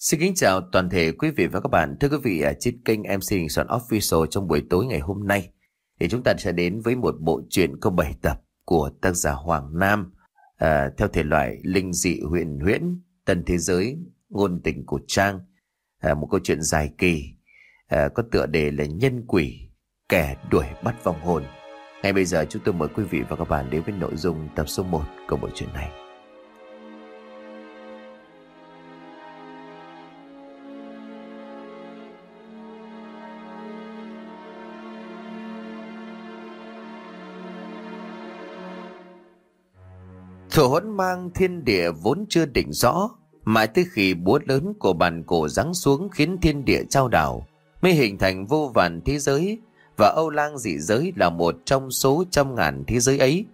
Xin kính chào toàn thể quý vị và các bạn. Thưa quý vị, à, trên kênh MC Hình Soạn Official trong buổi tối ngày hôm nay, thì chúng ta sẽ đến với một bộ truyện có 7 tập của tác giả Hoàng Nam à, theo thể loại linh dị huyền huyễn, Tần thế giới, ngôn tình của Trang. À, một câu chuyện dài kỳ, à, có tựa đề là Nhân quỷ, kẻ đuổi bắt vong hồn. Ngay bây giờ chúng tôi mời quý vị và các bạn đến với nội dung tập số 1 của bộ truyện này. Thủ hỗn mang thiên địa vốn chưa định rõ, mãi tới khi búa lớn của bàn cổ giáng xuống khiến thiên địa trao đảo, mới hình thành vô vàn thế giới, và Âu Lang dị giới là một trong số trăm ngàn thế giới ấy.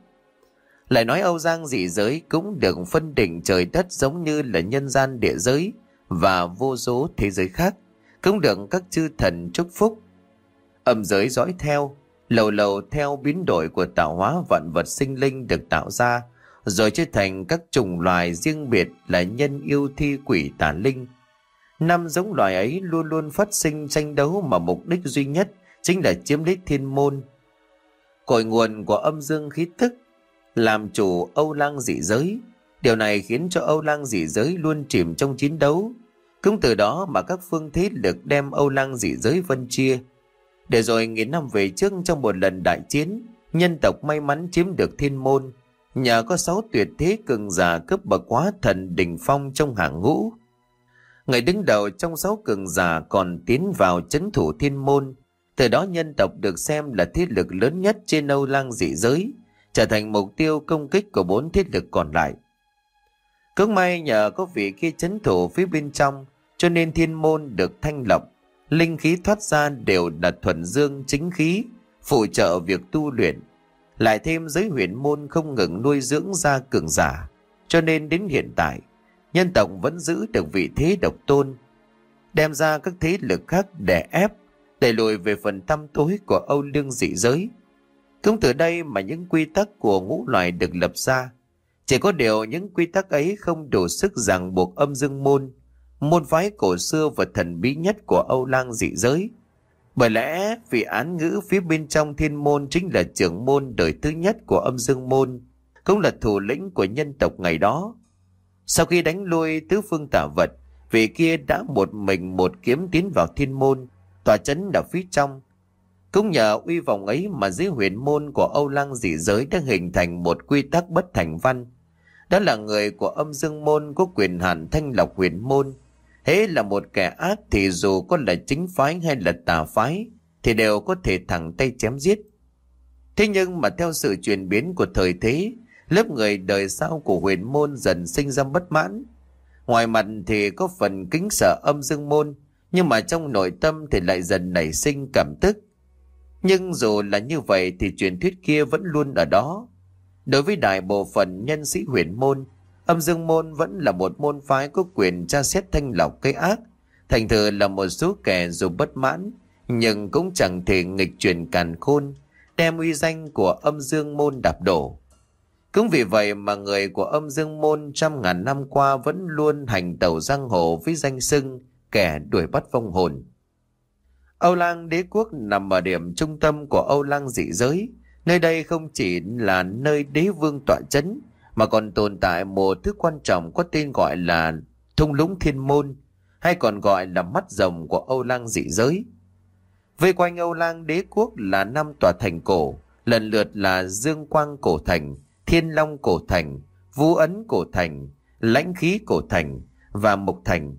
Lại nói Âu Giang dị giới cũng được phân định trời đất giống như là nhân gian địa giới và vô số thế giới khác, cũng được các chư thần chúc phúc. Âm giới dõi theo, lầu lầu theo biến đổi của tạo hóa vạn vật sinh linh được tạo ra, rồi trở thành các chủng loài riêng biệt là nhân yêu thi quỷ tà linh. Năm giống loài ấy luôn luôn phát sinh tranh đấu mà mục đích duy nhất chính là chiếm lấy thiên môn. Cội nguồn của âm dương khí thức làm chủ Âu Lang dị giới. Điều này khiến cho Âu Lang dị giới luôn chìm trong chiến đấu. Cũng từ đó mà các phương thế lực đem Âu Lang dị giới phân chia. Để rồi nghìn năm về trước trong một lần đại chiến, nhân tộc may mắn chiếm được thiên môn. Nhờ có sáu tuyệt thế cường giả cấp bậc quá thần đỉnh phong trong hàng ngũ. Người đứng đầu trong sáu cường giả còn tiến vào chấn thủ thiên môn. Từ đó nhân tộc được xem là thiết lực lớn nhất trên Âu Lang dị giới, trở thành mục tiêu công kích của bốn thiết lực còn lại. Cứ may nhờ có vị kia chấn thủ phía bên trong, cho nên thiên môn được thanh lọc, linh khí thoát ra đều là thuần dương chính khí, phụ trợ việc tu luyện. Lại thêm giới huyền môn không ngừng nuôi dưỡng ra cường giả, cho nên đến hiện tại, nhân tộc vẫn giữ được vị thế độc tôn, đem ra các thế lực khác đè ép, đẩy lùi về phần tăm tối của Âu Lương dị giới. Cũng từ đây mà những quy tắc của ngũ loài được lập ra. Chỉ có điều những quy tắc ấy không đủ sức ràng buộc âm dương môn, môn phái cổ xưa và thần bí nhất của Âu Lang dị giới. Bởi lẽ vị án ngữ phía bên trong thiên môn chính là trưởng môn đời thứ nhất của âm dương môn, cũng là thủ lĩnh của nhân tộc ngày đó. Sau khi đánh lui tứ phương tả vật, vị kia đã một mình một kiếm tiến vào thiên môn, tòa chấn ở phía trong, cũng nhờ uy vọng ấy mà dưới huyền môn của Âu Lăng dị giới đã hình thành một quy tắc bất thành văn. Đó là người của âm dương môn có quyền hạn thanh lọc huyền môn. Thế là một kẻ ác thì dù có là chính phái hay là tà phái thì đều có thể thẳng tay chém giết. Thế nhưng mà theo sự chuyển biến của thời thế, lớp người đời sau của huyền môn dần sinh ra bất mãn. Ngoài mặt thì có phần kính sợ âm dương môn, nhưng mà trong nội tâm thì lại dần nảy sinh cảm tức nhưng dù là như vậy thì truyền thuyết kia vẫn luôn ở đó. Đối với đại bộ phận nhân sĩ huyền môn, âm dương môn vẫn là một môn phái có quyền tra xét thanh lọc cái ác. Thành thử là một số kẻ dù bất mãn, nhưng cũng chẳng thể nghịch chuyển càn khôn, đem uy danh của âm dương môn đạp đổ. Cũng vì vậy mà người của âm dương môn trăm ngàn năm qua vẫn luôn hành tẩu giang hồ với danh sưng kẻ đuổi bắt vong hồn. Âu Lang đế quốc nằm ở điểm trung tâm của Âu Lang dị giới. Nơi đây không chỉ là nơi đế vương tọa chấn, mà còn tồn tại một thứ quan trọng có tên gọi là thung lũng thiên môn, hay còn gọi là mắt rồng của Âu Lang dị giới. Vây quanh Âu Lang đế quốc là năm tòa thành cổ, lần lượt là Dương Quang Cổ Thành, Thiên Long Cổ Thành, Vũ Ấn Cổ Thành, Lãnh Khí Cổ Thành và Mộc Thành.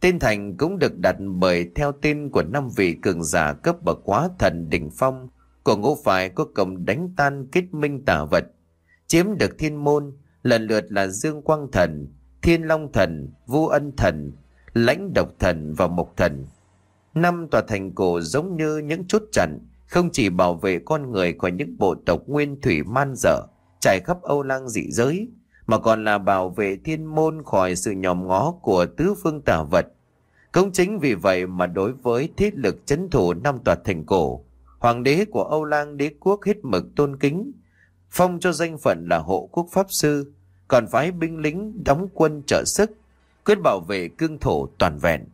Tên thành cũng được đặt bởi theo tên của năm vị cường giả cấp bậc quá thần đỉnh phong của ngũ phải có công đánh tan kết minh tả vật. Chiếm được thiên môn, lần lượt là Dương Quang Thần, Thiên Long Thần, Vu Ân Thần, Lãnh Độc Thần và Mộc Thần. Năm tòa thành cổ giống như những chốt chặn, không chỉ bảo vệ con người khỏi những bộ tộc nguyên thủy man dở, trải khắp Âu Lang dị giới, mà còn là bảo vệ thiên môn khỏi sự nhòm ngó của tứ phương tả vật. Cũng chính vì vậy mà đối với thiết lực chấn thủ năm tòa thành cổ, hoàng đế của Âu Lang đế quốc hết mực tôn kính, phong cho danh phận là hộ quốc pháp sư, còn phái binh lính đóng quân trợ sức, quyết bảo vệ cương thổ toàn vẹn.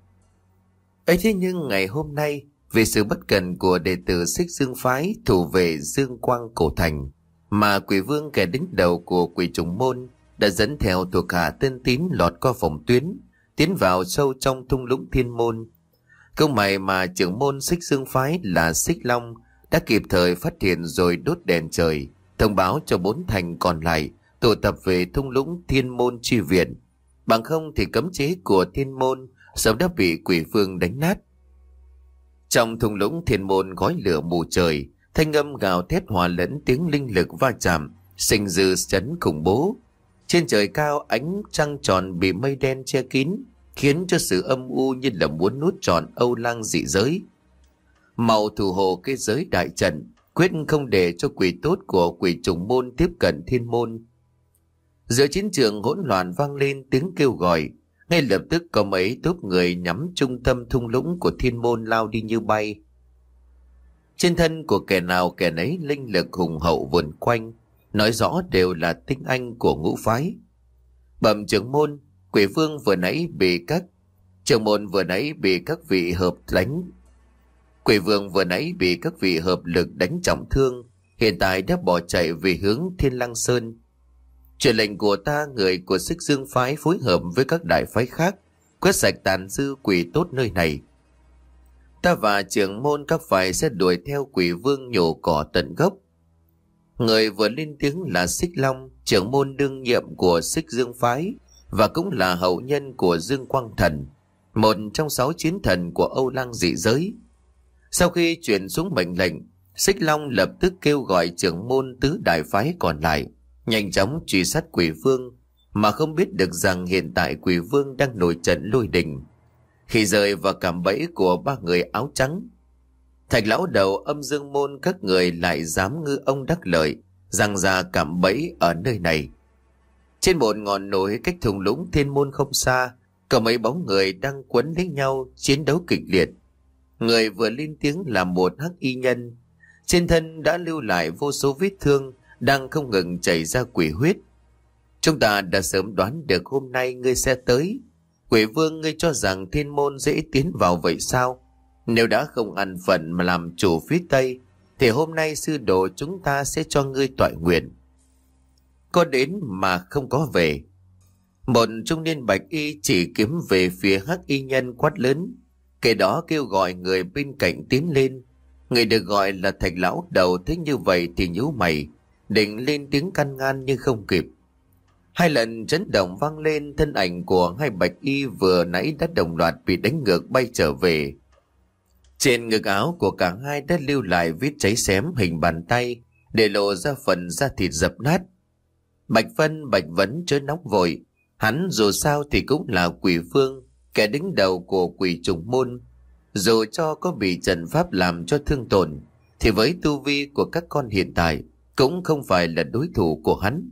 ấy thế nhưng ngày hôm nay, vì sự bất cần của đệ tử xích dương phái thủ về dương quang cổ thành, mà quỷ vương kẻ đứng đầu của quỷ trùng môn đã dẫn theo thuộc hạ tên tín lọt qua phòng tuyến, tiến vào sâu trong thung lũng thiên môn. Câu mày mà trưởng môn xích dương phái là xích long đã kịp thời phát hiện rồi đốt đèn trời, thông báo cho bốn thành còn lại tụ tập về thung lũng thiên môn chi viện. Bằng không thì cấm chế của thiên môn sớm đã bị quỷ vương đánh nát. Trong thung lũng thiên môn gói lửa mù trời, thanh âm gào thét hòa lẫn tiếng linh lực va chạm, sinh dư chấn khủng bố. Trên trời cao ánh trăng tròn bị mây đen che kín, khiến cho sự âm u như là muốn nuốt tròn Âu lang dị giới. Màu thủ hộ cái giới đại trận, quyết không để cho quỷ tốt của quỷ trùng môn tiếp cận thiên môn. Giữa chiến trường hỗn loạn vang lên tiếng kêu gọi, ngay lập tức có mấy tốp người nhắm trung tâm thung lũng của thiên môn lao đi như bay. Trên thân của kẻ nào kẻ nấy linh lực hùng hậu vườn quanh, nói rõ đều là tinh anh của ngũ phái. Bẩm trưởng môn, quỷ vương vừa nãy bị các trưởng môn vừa nãy bị các vị hợp đánh. Quỷ vương vừa nãy bị các vị hợp lực đánh trọng thương, hiện tại đã bỏ chạy về hướng Thiên Lăng Sơn. Truyền lệnh của ta người của Sích Dương Phái phối hợp với các đại phái khác, quét sạch tàn dư quỷ tốt nơi này. Ta và trưởng môn các phái sẽ đuổi theo quỷ vương nhổ cỏ tận gốc. Người vừa lên tiếng là Sích Long, trưởng môn đương nhiệm của Sích Dương Phái và cũng là hậu nhân của Dương Quang Thần, một trong sáu chiến thần của Âu Lăng dị giới. Sau khi chuyển xuống mệnh lệnh, Xích Long lập tức kêu gọi trưởng môn tứ đại phái còn lại nhanh chóng truy sát quỷ vương mà không biết được rằng hiện tại quỷ vương đang nổi trận lôi đình. Khi rời vào cảm bẫy của ba người áo trắng, thạch lão đầu âm dương môn các người lại dám ngư ông đắc lợi, rằng ra cảm bẫy ở nơi này. Trên một ngọn núi cách thùng lũng thiên môn không xa, có mấy bóng người đang quấn lấy nhau chiến đấu kịch liệt. Người vừa lên tiếng là một hắc y nhân, trên thân đã lưu lại vô số vết thương, đang không ngừng chảy ra quỷ huyết. Chúng ta đã sớm đoán được hôm nay ngươi sẽ tới. Quỷ vương ngươi cho rằng thiên môn dễ tiến vào vậy sao? Nếu đã không ăn phận mà làm chủ phía Tây, thì hôm nay sư đồ chúng ta sẽ cho ngươi tọa nguyện. Có đến mà không có về. Một trung niên bạch y chỉ kiếm về phía hắc y nhân quát lớn. Kể đó kêu gọi người bên cạnh tiến lên. Người được gọi là thạch lão đầu thế như vậy thì nhíu mày định lên tiếng căn ngăn nhưng không kịp. Hai lần chấn động vang lên thân ảnh của hai bạch y vừa nãy đã đồng loạt bị đánh ngược bay trở về. Trên ngực áo của cả hai đã lưu lại vết cháy xém hình bàn tay để lộ ra phần da thịt dập nát. Bạch Vân Bạch Vấn chớ nóng vội, hắn dù sao thì cũng là quỷ phương, kẻ đứng đầu của quỷ trùng môn. Dù cho có bị trần pháp làm cho thương tổn, thì với tu vi của các con hiện tại, cũng không phải là đối thủ của hắn.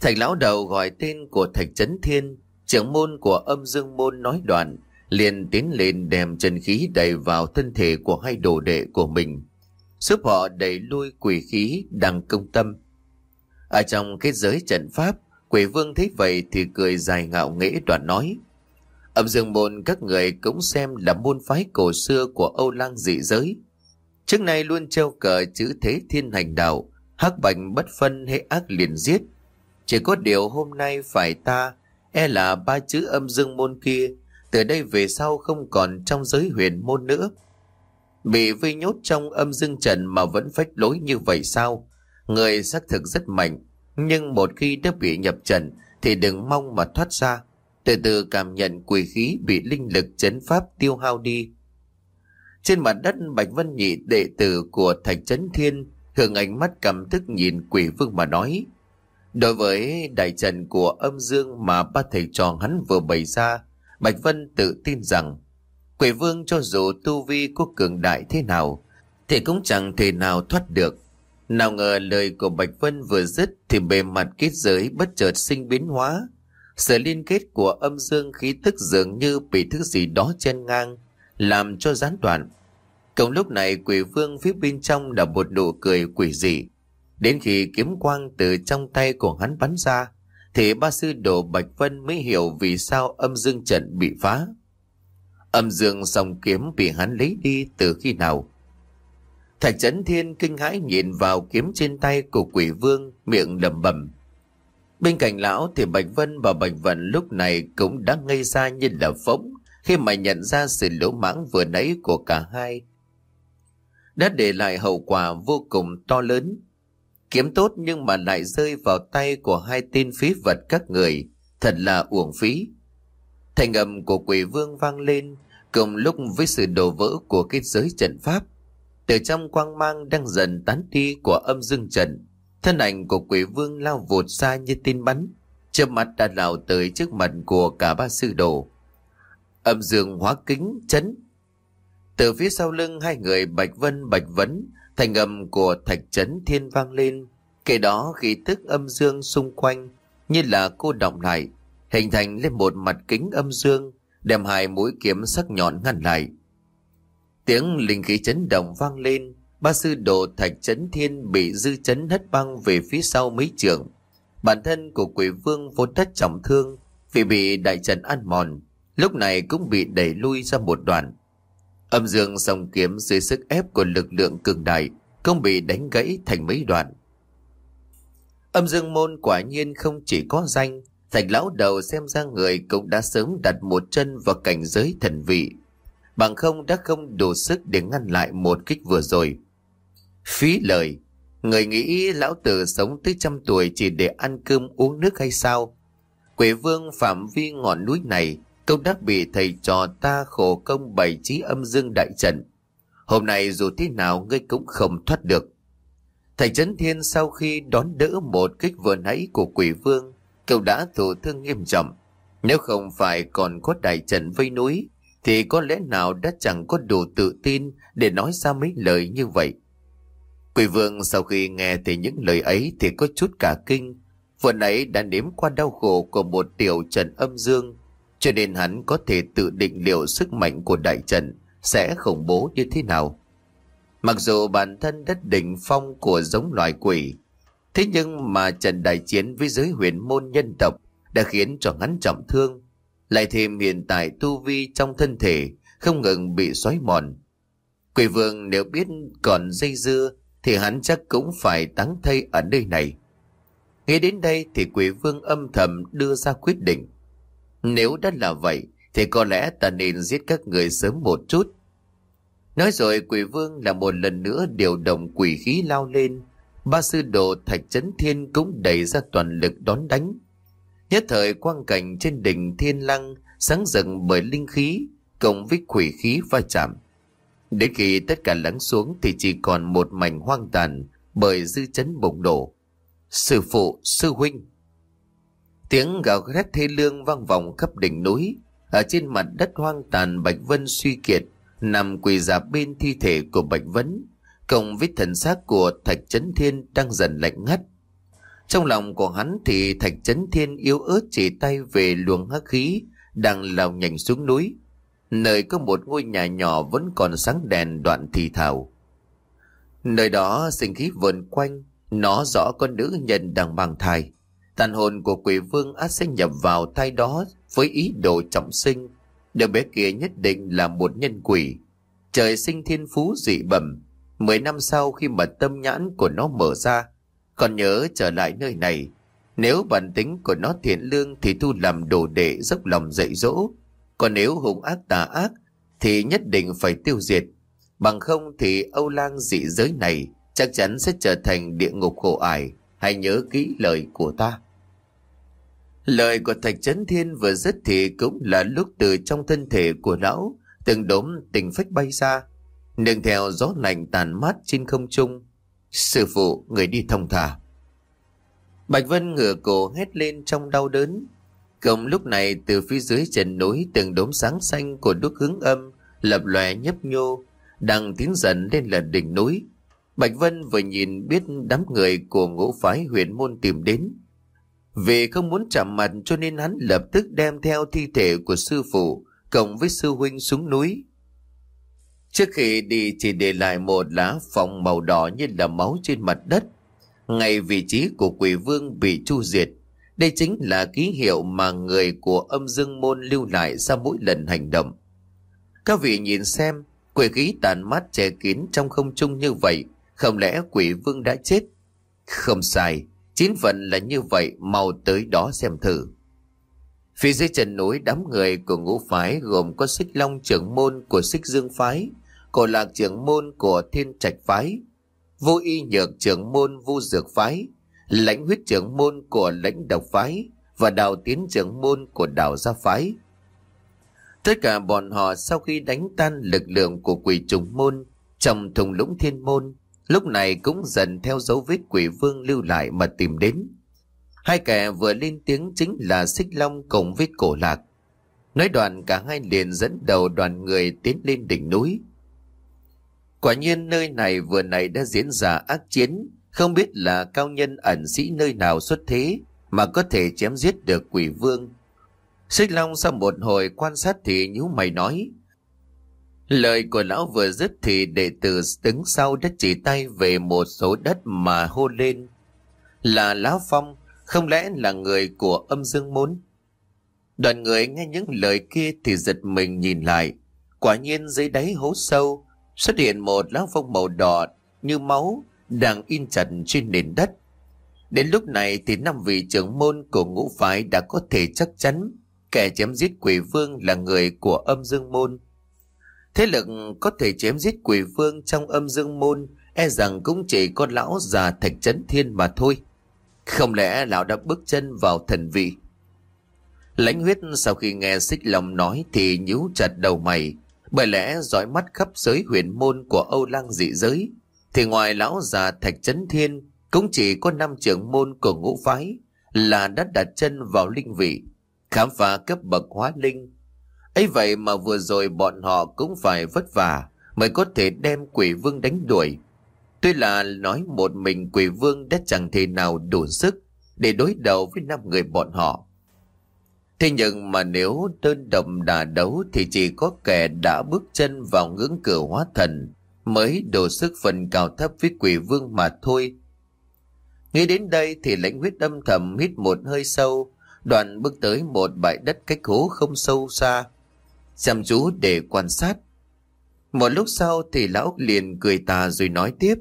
Thạch lão đầu gọi tên của Thạch Trấn Thiên, trưởng môn của âm dương môn nói đoạn, liền tiến lên đem chân khí đầy vào thân thể của hai đồ đệ của mình, giúp họ đẩy lui quỷ khí đang công tâm. Ở trong cái giới trận pháp, quỷ vương thấy vậy thì cười dài ngạo nghễ đoạn nói. Âm dương môn các người cũng xem là môn phái cổ xưa của Âu Lang dị giới. Trước nay luôn treo cờ chữ thế thiên hành đạo, hắc bạch bất phân hay ác liền giết. Chỉ có điều hôm nay phải ta, e là ba chữ âm dương môn kia, từ đây về sau không còn trong giới huyền môn nữa. Bị vây nhốt trong âm dương trần mà vẫn phách lối như vậy sao? Người xác thực rất mạnh, nhưng một khi đã bị nhập trần thì đừng mong mà thoát ra. Từ từ cảm nhận quỷ khí bị linh lực chấn pháp tiêu hao đi. Trên mặt đất Bạch Vân Nhị đệ tử của Thạch Trấn Thiên hưởng ánh mắt cảm thức nhìn quỷ vương mà nói. Đối với đại trận của âm dương mà ba thầy trò hắn vừa bày ra, Bạch Vân tự tin rằng quỷ vương cho dù tu vi có cường đại thế nào, thì cũng chẳng thể nào thoát được. Nào ngờ lời của Bạch Vân vừa dứt thì bề mặt kết giới bất chợt sinh biến hóa. Sự liên kết của âm dương khí tức dường như bị thứ gì đó chen ngang, làm cho gián đoạn. Cùng lúc này quỷ vương phía bên trong là một nụ cười quỷ dị. Đến khi kiếm quang từ trong tay của hắn bắn ra, thì ba sư đồ Bạch Vân mới hiểu vì sao âm dương trận bị phá. Âm dương song kiếm bị hắn lấy đi từ khi nào? Thạch Trấn Thiên kinh hãi nhìn vào kiếm trên tay của quỷ vương, miệng lẩm bẩm. Bên cạnh lão thì Bạch Vân và Bạch Vận lúc này cũng đã ngây ra như là phóng khi mà nhận ra sự lỗ mãng vừa nãy của cả hai. Đã để lại hậu quả vô cùng to lớn. Kiếm tốt nhưng mà lại rơi vào tay của hai tên phí vật các người, thật là uổng phí. Thành âm của quỷ vương vang lên, cùng lúc với sự đổ vỡ của kết giới trận pháp. Từ trong quang mang đang dần tán đi của âm dương trận, thân ảnh của quỷ vương lao vụt xa như tin bắn, chớp mắt đã lao tới trước mặt của cả ba sư đồ. Âm dương hóa kính chấn. Từ phía sau lưng hai người Bạch Vân Bạch Vấn, thành âm của thạch chấn thiên vang lên. Kể đó khí tức âm dương xung quanh như là cô động lại, hình thành lên một mặt kính âm dương, đem hai mũi kiếm sắc nhọn ngăn lại. Tiếng linh khí chấn động vang lên, ba sư đồ thạch chấn thiên bị dư chấn hất băng về phía sau mấy trường. Bản thân của quỷ vương vốn thất trọng thương vì bị đại trận ăn mòn, lúc này cũng bị đẩy lui ra một đoạn. Âm dương song kiếm dưới sức ép của lực lượng cường đại không bị đánh gãy thành mấy đoạn. Âm dương môn quả nhiên không chỉ có danh, thạch lão đầu xem ra người cũng đã sớm đặt một chân vào cảnh giới thần vị. Bằng không đã không đủ sức để ngăn lại một kích vừa rồi. Phí lời, người nghĩ lão tử sống tới trăm tuổi chỉ để ăn cơm uống nước hay sao? Quỷ vương phạm vi ngọn núi này công đã bị thầy trò ta khổ công bày trí âm dương đại trận. Hôm nay dù thế nào ngươi cũng không thoát được. Thầy Trấn Thiên sau khi đón đỡ một kích vừa nãy của quỷ vương, cậu đã thụ thương nghiêm trọng. Nếu không phải còn có đại trận vây núi, thì có lẽ nào đã chẳng có đủ tự tin để nói ra mấy lời như vậy. Quỷ vương sau khi nghe thì những lời ấy thì có chút cả kinh. Vừa nãy đã nếm qua đau khổ của một tiểu Trần âm dương, cho nên hắn có thể tự định liệu sức mạnh của đại trận sẽ khủng bố như thế nào. Mặc dù bản thân đất đỉnh phong của giống loài quỷ, thế nhưng mà trận đại chiến với giới huyền môn nhân tộc đã khiến cho hắn trọng thương. Lại thêm hiện tại tu vi trong thân thể không ngừng bị xói mòn. Quỷ vương nếu biết còn dây dưa thì hắn chắc cũng phải táng thây ở nơi này. Nghe đến đây thì quỷ vương âm thầm đưa ra quyết định. Nếu đã là vậy, thì có lẽ ta nên giết các người sớm một chút. Nói rồi quỷ vương là một lần nữa điều động quỷ khí lao lên. Ba sư đồ Thạch Trấn Thiên cũng đẩy ra toàn lực đón đánh. Nhất thời quang cảnh trên đỉnh Thiên Lăng sáng rực bởi linh khí, cộng với quỷ khí va chạm. Đến khi tất cả lắng xuống thì chỉ còn một mảnh hoang tàn bởi dư chấn bùng đổ. Sư phụ, sư huynh. Tiếng gào rét thê lương vang vọng khắp đỉnh núi. Ở trên mặt đất hoang tàn Bạch Vân suy kiệt, nằm quỳ dạp bên thi thể của Bạch Vấn, cộng với thần xác của Thạch Trấn Thiên đang dần lạnh ngắt. Trong lòng của hắn thì Thạch Trấn Thiên yếu ớt chỉ tay về luồng hắc khí đang lao nhanh xuống núi. Nơi có một ngôi nhà nhỏ vẫn còn sáng đèn đoạn thì thào Nơi đó sinh khí vần quanh, nó rõ con nữ nhân đang mang thai. Tàn hồn của quỷ vương át sẽ nhập vào thai đó với ý đồ trọng sinh. Đứa bé kia nhất định là một nhân quỷ. Trời sinh thiên phú dị bẩm. Mười năm sau khi mà tâm nhãn của nó mở ra, còn nhớ trở lại nơi này. Nếu bản tính của nó thiện lương thì thu làm đồ đệ dốc lòng dạy dỗ. Còn nếu hung ác tà ác thì nhất định phải tiêu diệt. Bằng không thì Âu lang dị giới này chắc chắn sẽ trở thành địa ngục khổ ải. Hãy nhớ kỹ lời của ta. Lời của Thạch Trấn Thiên vừa dứt thì cũng là lúc từ trong thân thể của lão, từng đốm tình phách bay ra, nương theo gió lạnh tàn mát trên không trung. Sư phụ, người đi thông thả. Bạch Vân ngửa cổ hét lên trong đau đớn. Cộng lúc này từ phía dưới chân núi từng đốm sáng xanh của đuốc hướng âm lập lòe nhấp nhô, đang tiến dần lên là đỉnh núi. Bạch Vân vừa nhìn biết đám người của ngũ phái huyền môn tìm đến, vì không muốn chạm mặt cho nên hắn lập tức đem theo thi thể của sư phụ cộng với sư huynh xuống núi. Trước khi đi chỉ để lại một lá phòng màu đỏ như là máu trên mặt đất. Ngay vị trí của quỷ vương bị chu diệt, đây chính là ký hiệu mà người của âm dương môn lưu lại sau mỗi lần hành động. Các vị nhìn xem, quỷ khí tàn mắt che kín trong không trung như vậy, không lẽ quỷ vương đã chết? Không sai, chín phần là như vậy, mau tới đó xem thử. Phía dưới chân núi đám người của ngũ phái gồm có xích long trưởng môn của xích dương phái, cổ lạc trưởng môn của thiên trạch phái, vô y nhược trưởng môn vu dược phái, lãnh huyết trưởng môn của lãnh độc phái và đào tiến trưởng môn của đào gia phái. Tất cả bọn họ sau khi đánh tan lực lượng của quỷ trùng môn trong thùng lũng thiên môn, lúc này cũng dần theo dấu vết quỷ vương lưu lại mà tìm đến. Hai kẻ vừa lên tiếng chính là Xích Long cùng với Cổ Lạc. Nói đoạn cả hai liền dẫn đầu đoàn người tiến lên đỉnh núi. Quả nhiên nơi này vừa nãy đã diễn ra ác chiến, không biết là cao nhân ẩn sĩ nơi nào xuất thế mà có thể chém giết được quỷ vương. Xích Long sau một hồi quan sát thì nhíu mày nói. Lời của lão vừa dứt thì đệ tử đứng sau đã chỉ tay về một số đất mà hô lên. Là Lão Phong, không lẽ là người của âm dương môn? Đoàn người nghe những lời kia thì giật mình nhìn lại. Quả nhiên dưới đáy hố sâu xuất hiện một lá phong màu đỏ như máu đang in chặt trên nền đất. Đến lúc này thì năm vị trưởng môn của ngũ phái đã có thể chắc chắn kẻ chém giết quỷ vương là người của âm dương môn. Thế lực có thể chém giết quỷ vương trong âm dương môn e rằng cũng chỉ có lão già thạch trấn thiên mà thôi. Không lẽ lão đã bước chân vào thần vị? Lãnh huyết sau khi nghe xích lòng nói thì nhíu chặt đầu mày, bởi lẽ dõi mắt khắp giới huyền môn của Âu Lăng dị giới, thì ngoài lão già Thạch Trấn Thiên cũng chỉ có năm trưởng môn của ngũ phái là đã đặt chân vào linh vị, khám phá cấp bậc hóa linh. ấy vậy mà vừa rồi bọn họ cũng phải vất vả mới có thể đem quỷ vương đánh đuổi. Tuy là nói một mình quỷ vương đã chẳng thể nào đủ sức để đối đầu với năm người bọn họ. Thế nhưng mà nếu đơn độc đà đấu thì chỉ có kẻ đã bước chân vào ngưỡng cửa hóa thần mới đổ sức phần cao thấp với quỷ vương mà thôi. Nghĩ đến đây thì lãnh huyết âm thầm hít một hơi sâu, đoàn bước tới một bãi đất cách hố không sâu xa, chăm chú để quan sát. Một lúc sau thì lão liền cười tà rồi nói tiếp.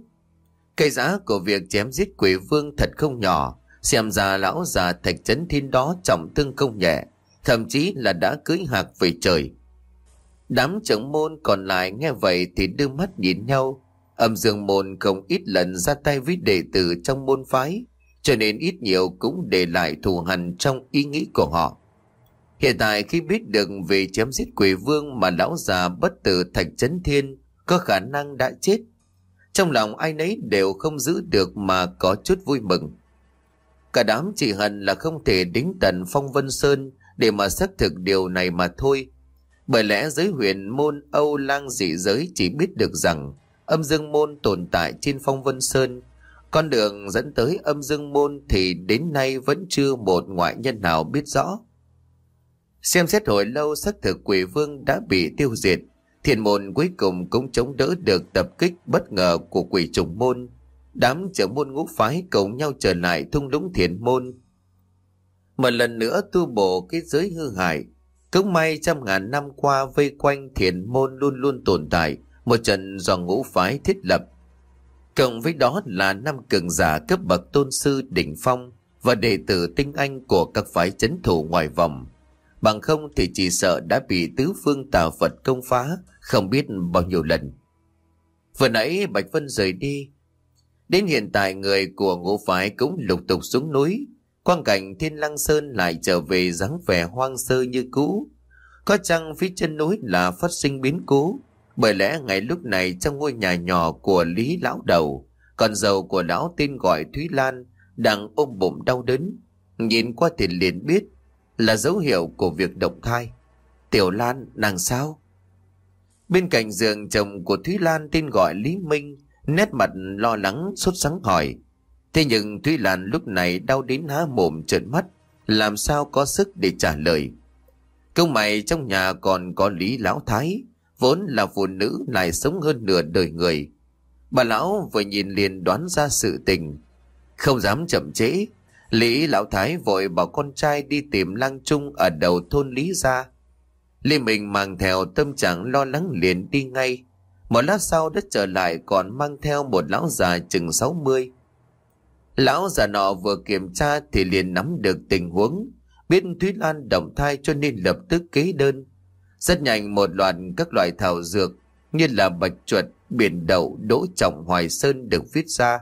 Cây giá của việc chém giết quỷ vương thật không nhỏ, xem ra lão già thạch chấn thiên đó trọng thương công nhẹ, thậm chí là đã cưới hạc về trời. Đám trưởng môn còn lại nghe vậy thì đưa mắt nhìn nhau. Âm dương môn không ít lần ra tay với đệ tử trong môn phái, cho nên ít nhiều cũng để lại thù hằn trong ý nghĩ của họ. Hiện tại khi biết được về chém giết quỷ vương mà lão già bất tử thạch chấn thiên có khả năng đã chết, trong lòng ai nấy đều không giữ được mà có chút vui mừng. Cả đám chỉ hận là không thể đến tận phong vân sơn để mà xác thực điều này mà thôi. Bởi lẽ giới huyền môn Âu lang dị giới chỉ biết được rằng âm dương môn tồn tại trên phong vân sơn. Con đường dẫn tới âm dương môn thì đến nay vẫn chưa một ngoại nhân nào biết rõ. Xem xét hồi lâu xác thực quỷ vương đã bị tiêu diệt, thiền môn cuối cùng cũng chống đỡ được tập kích bất ngờ của quỷ trùng môn. Đám trưởng môn ngũ phái cùng nhau trở lại thung lũng thiền môn. Một lần nữa tu bổ cái giới hư hại, cũng may trăm ngàn năm qua vây quanh thiền môn luôn luôn tồn tại, một trận do ngũ phái thiết lập. Cộng với đó là năm cường giả cấp bậc tôn sư đỉnh phong và đệ tử tinh anh của các phái chấn thủ ngoài vòng. Bằng không thì chỉ sợ đã bị tứ phương tà Phật công phá, không biết bao nhiêu lần. Vừa nãy Bạch Vân rời đi. Đến hiện tại người của ngũ phái cũng lục tục xuống núi Quang cảnh thiên lăng sơn lại trở về dáng vẻ hoang sơ như cũ. Có chăng phía chân núi là phát sinh biến cố, bởi lẽ ngày lúc này trong ngôi nhà nhỏ của Lý Lão Đầu, con dâu của lão tên gọi Thúy Lan đang ôm bụng đau đớn. Nhìn qua thì liền biết là dấu hiệu của việc động thai. Tiểu Lan, nàng sao? Bên cạnh giường chồng của Thúy Lan tên gọi Lý Minh, nét mặt lo lắng, sốt sắng hỏi. Thế nhưng Thúy Lan lúc này đau đến há mồm trợn mắt, làm sao có sức để trả lời. Công mày trong nhà còn có Lý Lão Thái, vốn là phụ nữ lại sống hơn nửa đời người. Bà Lão vừa nhìn liền đoán ra sự tình, không dám chậm trễ, Lý Lão Thái vội bảo con trai đi tìm lang trung ở đầu thôn Lý ra. Lý Minh mang theo tâm trạng lo lắng liền đi ngay. Một lát sau đã trở lại còn mang theo một lão già chừng 60. Lão già nọ vừa kiểm tra thì liền nắm được tình huống, biết Thúy Lan động thai cho nên lập tức ký đơn. Rất nhanh một loạt các loại thảo dược như là bạch chuột, biển đậu, đỗ trọng hoài sơn được viết ra.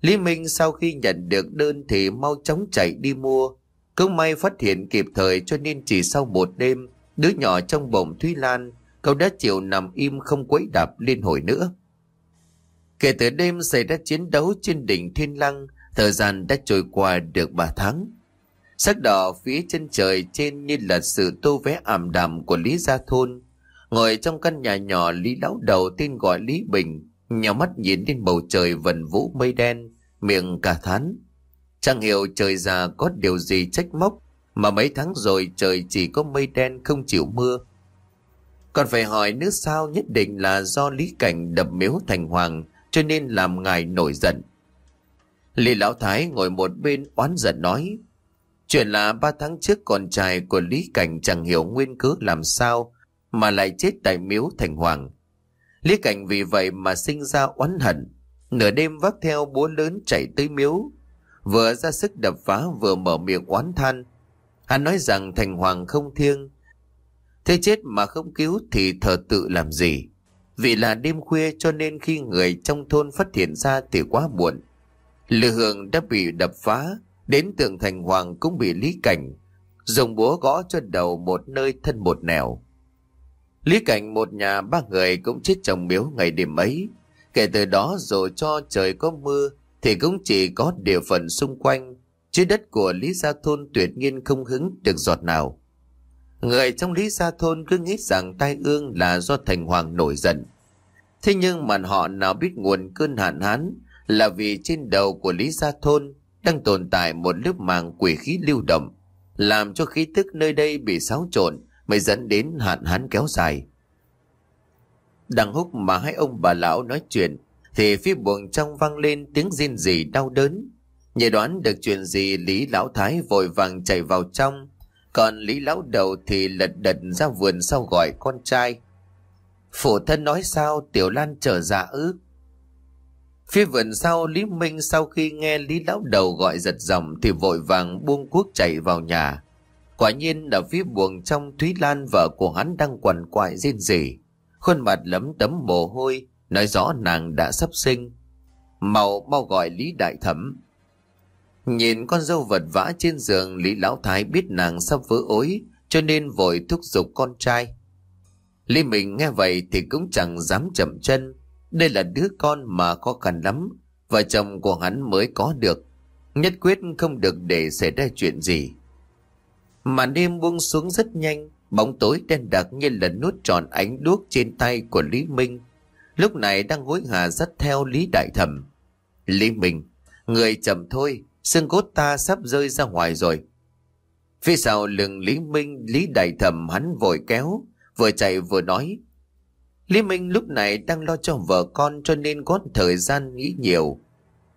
Lý Minh sau khi nhận được đơn thì mau chóng chạy đi mua. Cũng may phát hiện kịp thời cho nên chỉ sau một đêm, đứa nhỏ trong bụng Thúy Lan, cậu đã chịu nằm im không quấy đạp liên hồi nữa. Kể từ đêm xảy ra chiến đấu trên đỉnh Thiên Lăng, thời gian đã trôi qua được 3 tháng. Sắc đỏ phía chân trời trên như là sự tô vẽ ảm đạm của Lý Gia Thôn. Ngồi trong căn nhà nhỏ Lý Lão Đầu tên gọi Lý Bình, nhỏ mắt nhìn lên bầu trời vần vũ mây đen, miệng cả thán. Chẳng hiểu trời già có điều gì trách móc, mà mấy tháng rồi trời chỉ có mây đen không chịu mưa. Còn phải hỏi nước sao nhất định là do Lý Cảnh đập miếu thành hoàng, cho nên làm ngài nổi giận. Lý Lão Thái ngồi một bên oán giận nói, chuyện là ba tháng trước con trai của Lý Cảnh chẳng hiểu nguyên cớ làm sao mà lại chết tại miếu thành hoàng. Lý Cảnh vì vậy mà sinh ra oán hận, nửa đêm vác theo búa lớn chạy tới miếu, vừa ra sức đập phá vừa mở miệng oán than. Hắn nói rằng thành hoàng không thiêng, thế chết mà không cứu thì thờ tự làm gì. Vì là đêm khuya cho nên khi người trong thôn phát hiện ra thì quá muộn. Lư hương đã bị đập phá, đến tượng thành hoàng cũng bị lý cảnh, dùng búa gõ cho đầu một nơi thân một nẻo. Lý cảnh một nhà ba người cũng chết trong miếu ngày đêm ấy. Kể từ đó dù cho trời có mưa thì cũng chỉ có địa phận xung quanh, chứ đất của Lý Gia Thôn tuyệt nhiên không hứng được giọt nào. Người trong Lý Gia Thôn cứ nghĩ rằng tai ương là do thành hoàng nổi giận. Thế nhưng mà họ nào biết nguồn cơn hạn hán là vì trên đầu của Lý Gia Thôn đang tồn tại một lớp màng quỷ khí lưu động, làm cho khí tức nơi đây bị xáo trộn mới dẫn đến hạn hán kéo dài. Đằng húc mà hai ông bà lão nói chuyện thì phía buồng trong vang lên tiếng rên rỉ đau đớn. Nhờ đoán được chuyện gì Lý Lão Thái vội vàng chạy vào trong còn Lý Lão Đầu thì lật đật ra vườn sau gọi con trai. phổ thân nói sao Tiểu Lan trở dạ ư? Phía vườn sau Lý Minh sau khi nghe Lý Lão Đầu gọi giật dòng thì vội vàng buông cuốc chạy vào nhà. Quả nhiên ở phía buồng trong Thúy Lan vợ của hắn đang quằn quại rên rỉ. Khuôn mặt lấm tấm mồ hôi, nói rõ nàng đã sắp sinh. Màu mau gọi Lý Đại Thẩm. Nhìn con dâu vật vã trên giường Lý Lão Thái biết nàng sắp vỡ ối cho nên vội thúc giục con trai. Lý Minh nghe vậy thì cũng chẳng dám chậm chân. Đây là đứa con mà khó khăn lắm vợ chồng của hắn mới có được. Nhất quyết không được để xảy ra chuyện gì. Màn đêm buông xuống rất nhanh, bóng tối đen đặc như là nút tròn ánh đuốc trên tay của Lý Minh. Lúc này đang hối hả dắt theo Lý Đại Thẩm. Lý Minh, người chậm thôi, xương cốt ta sắp rơi ra ngoài rồi. Phía sau lưng Lý Minh, Lý Đại Thẩm hắn vội kéo, vừa chạy vừa nói. Lý Minh lúc này đang lo cho vợ con cho nên có thời gian nghĩ nhiều.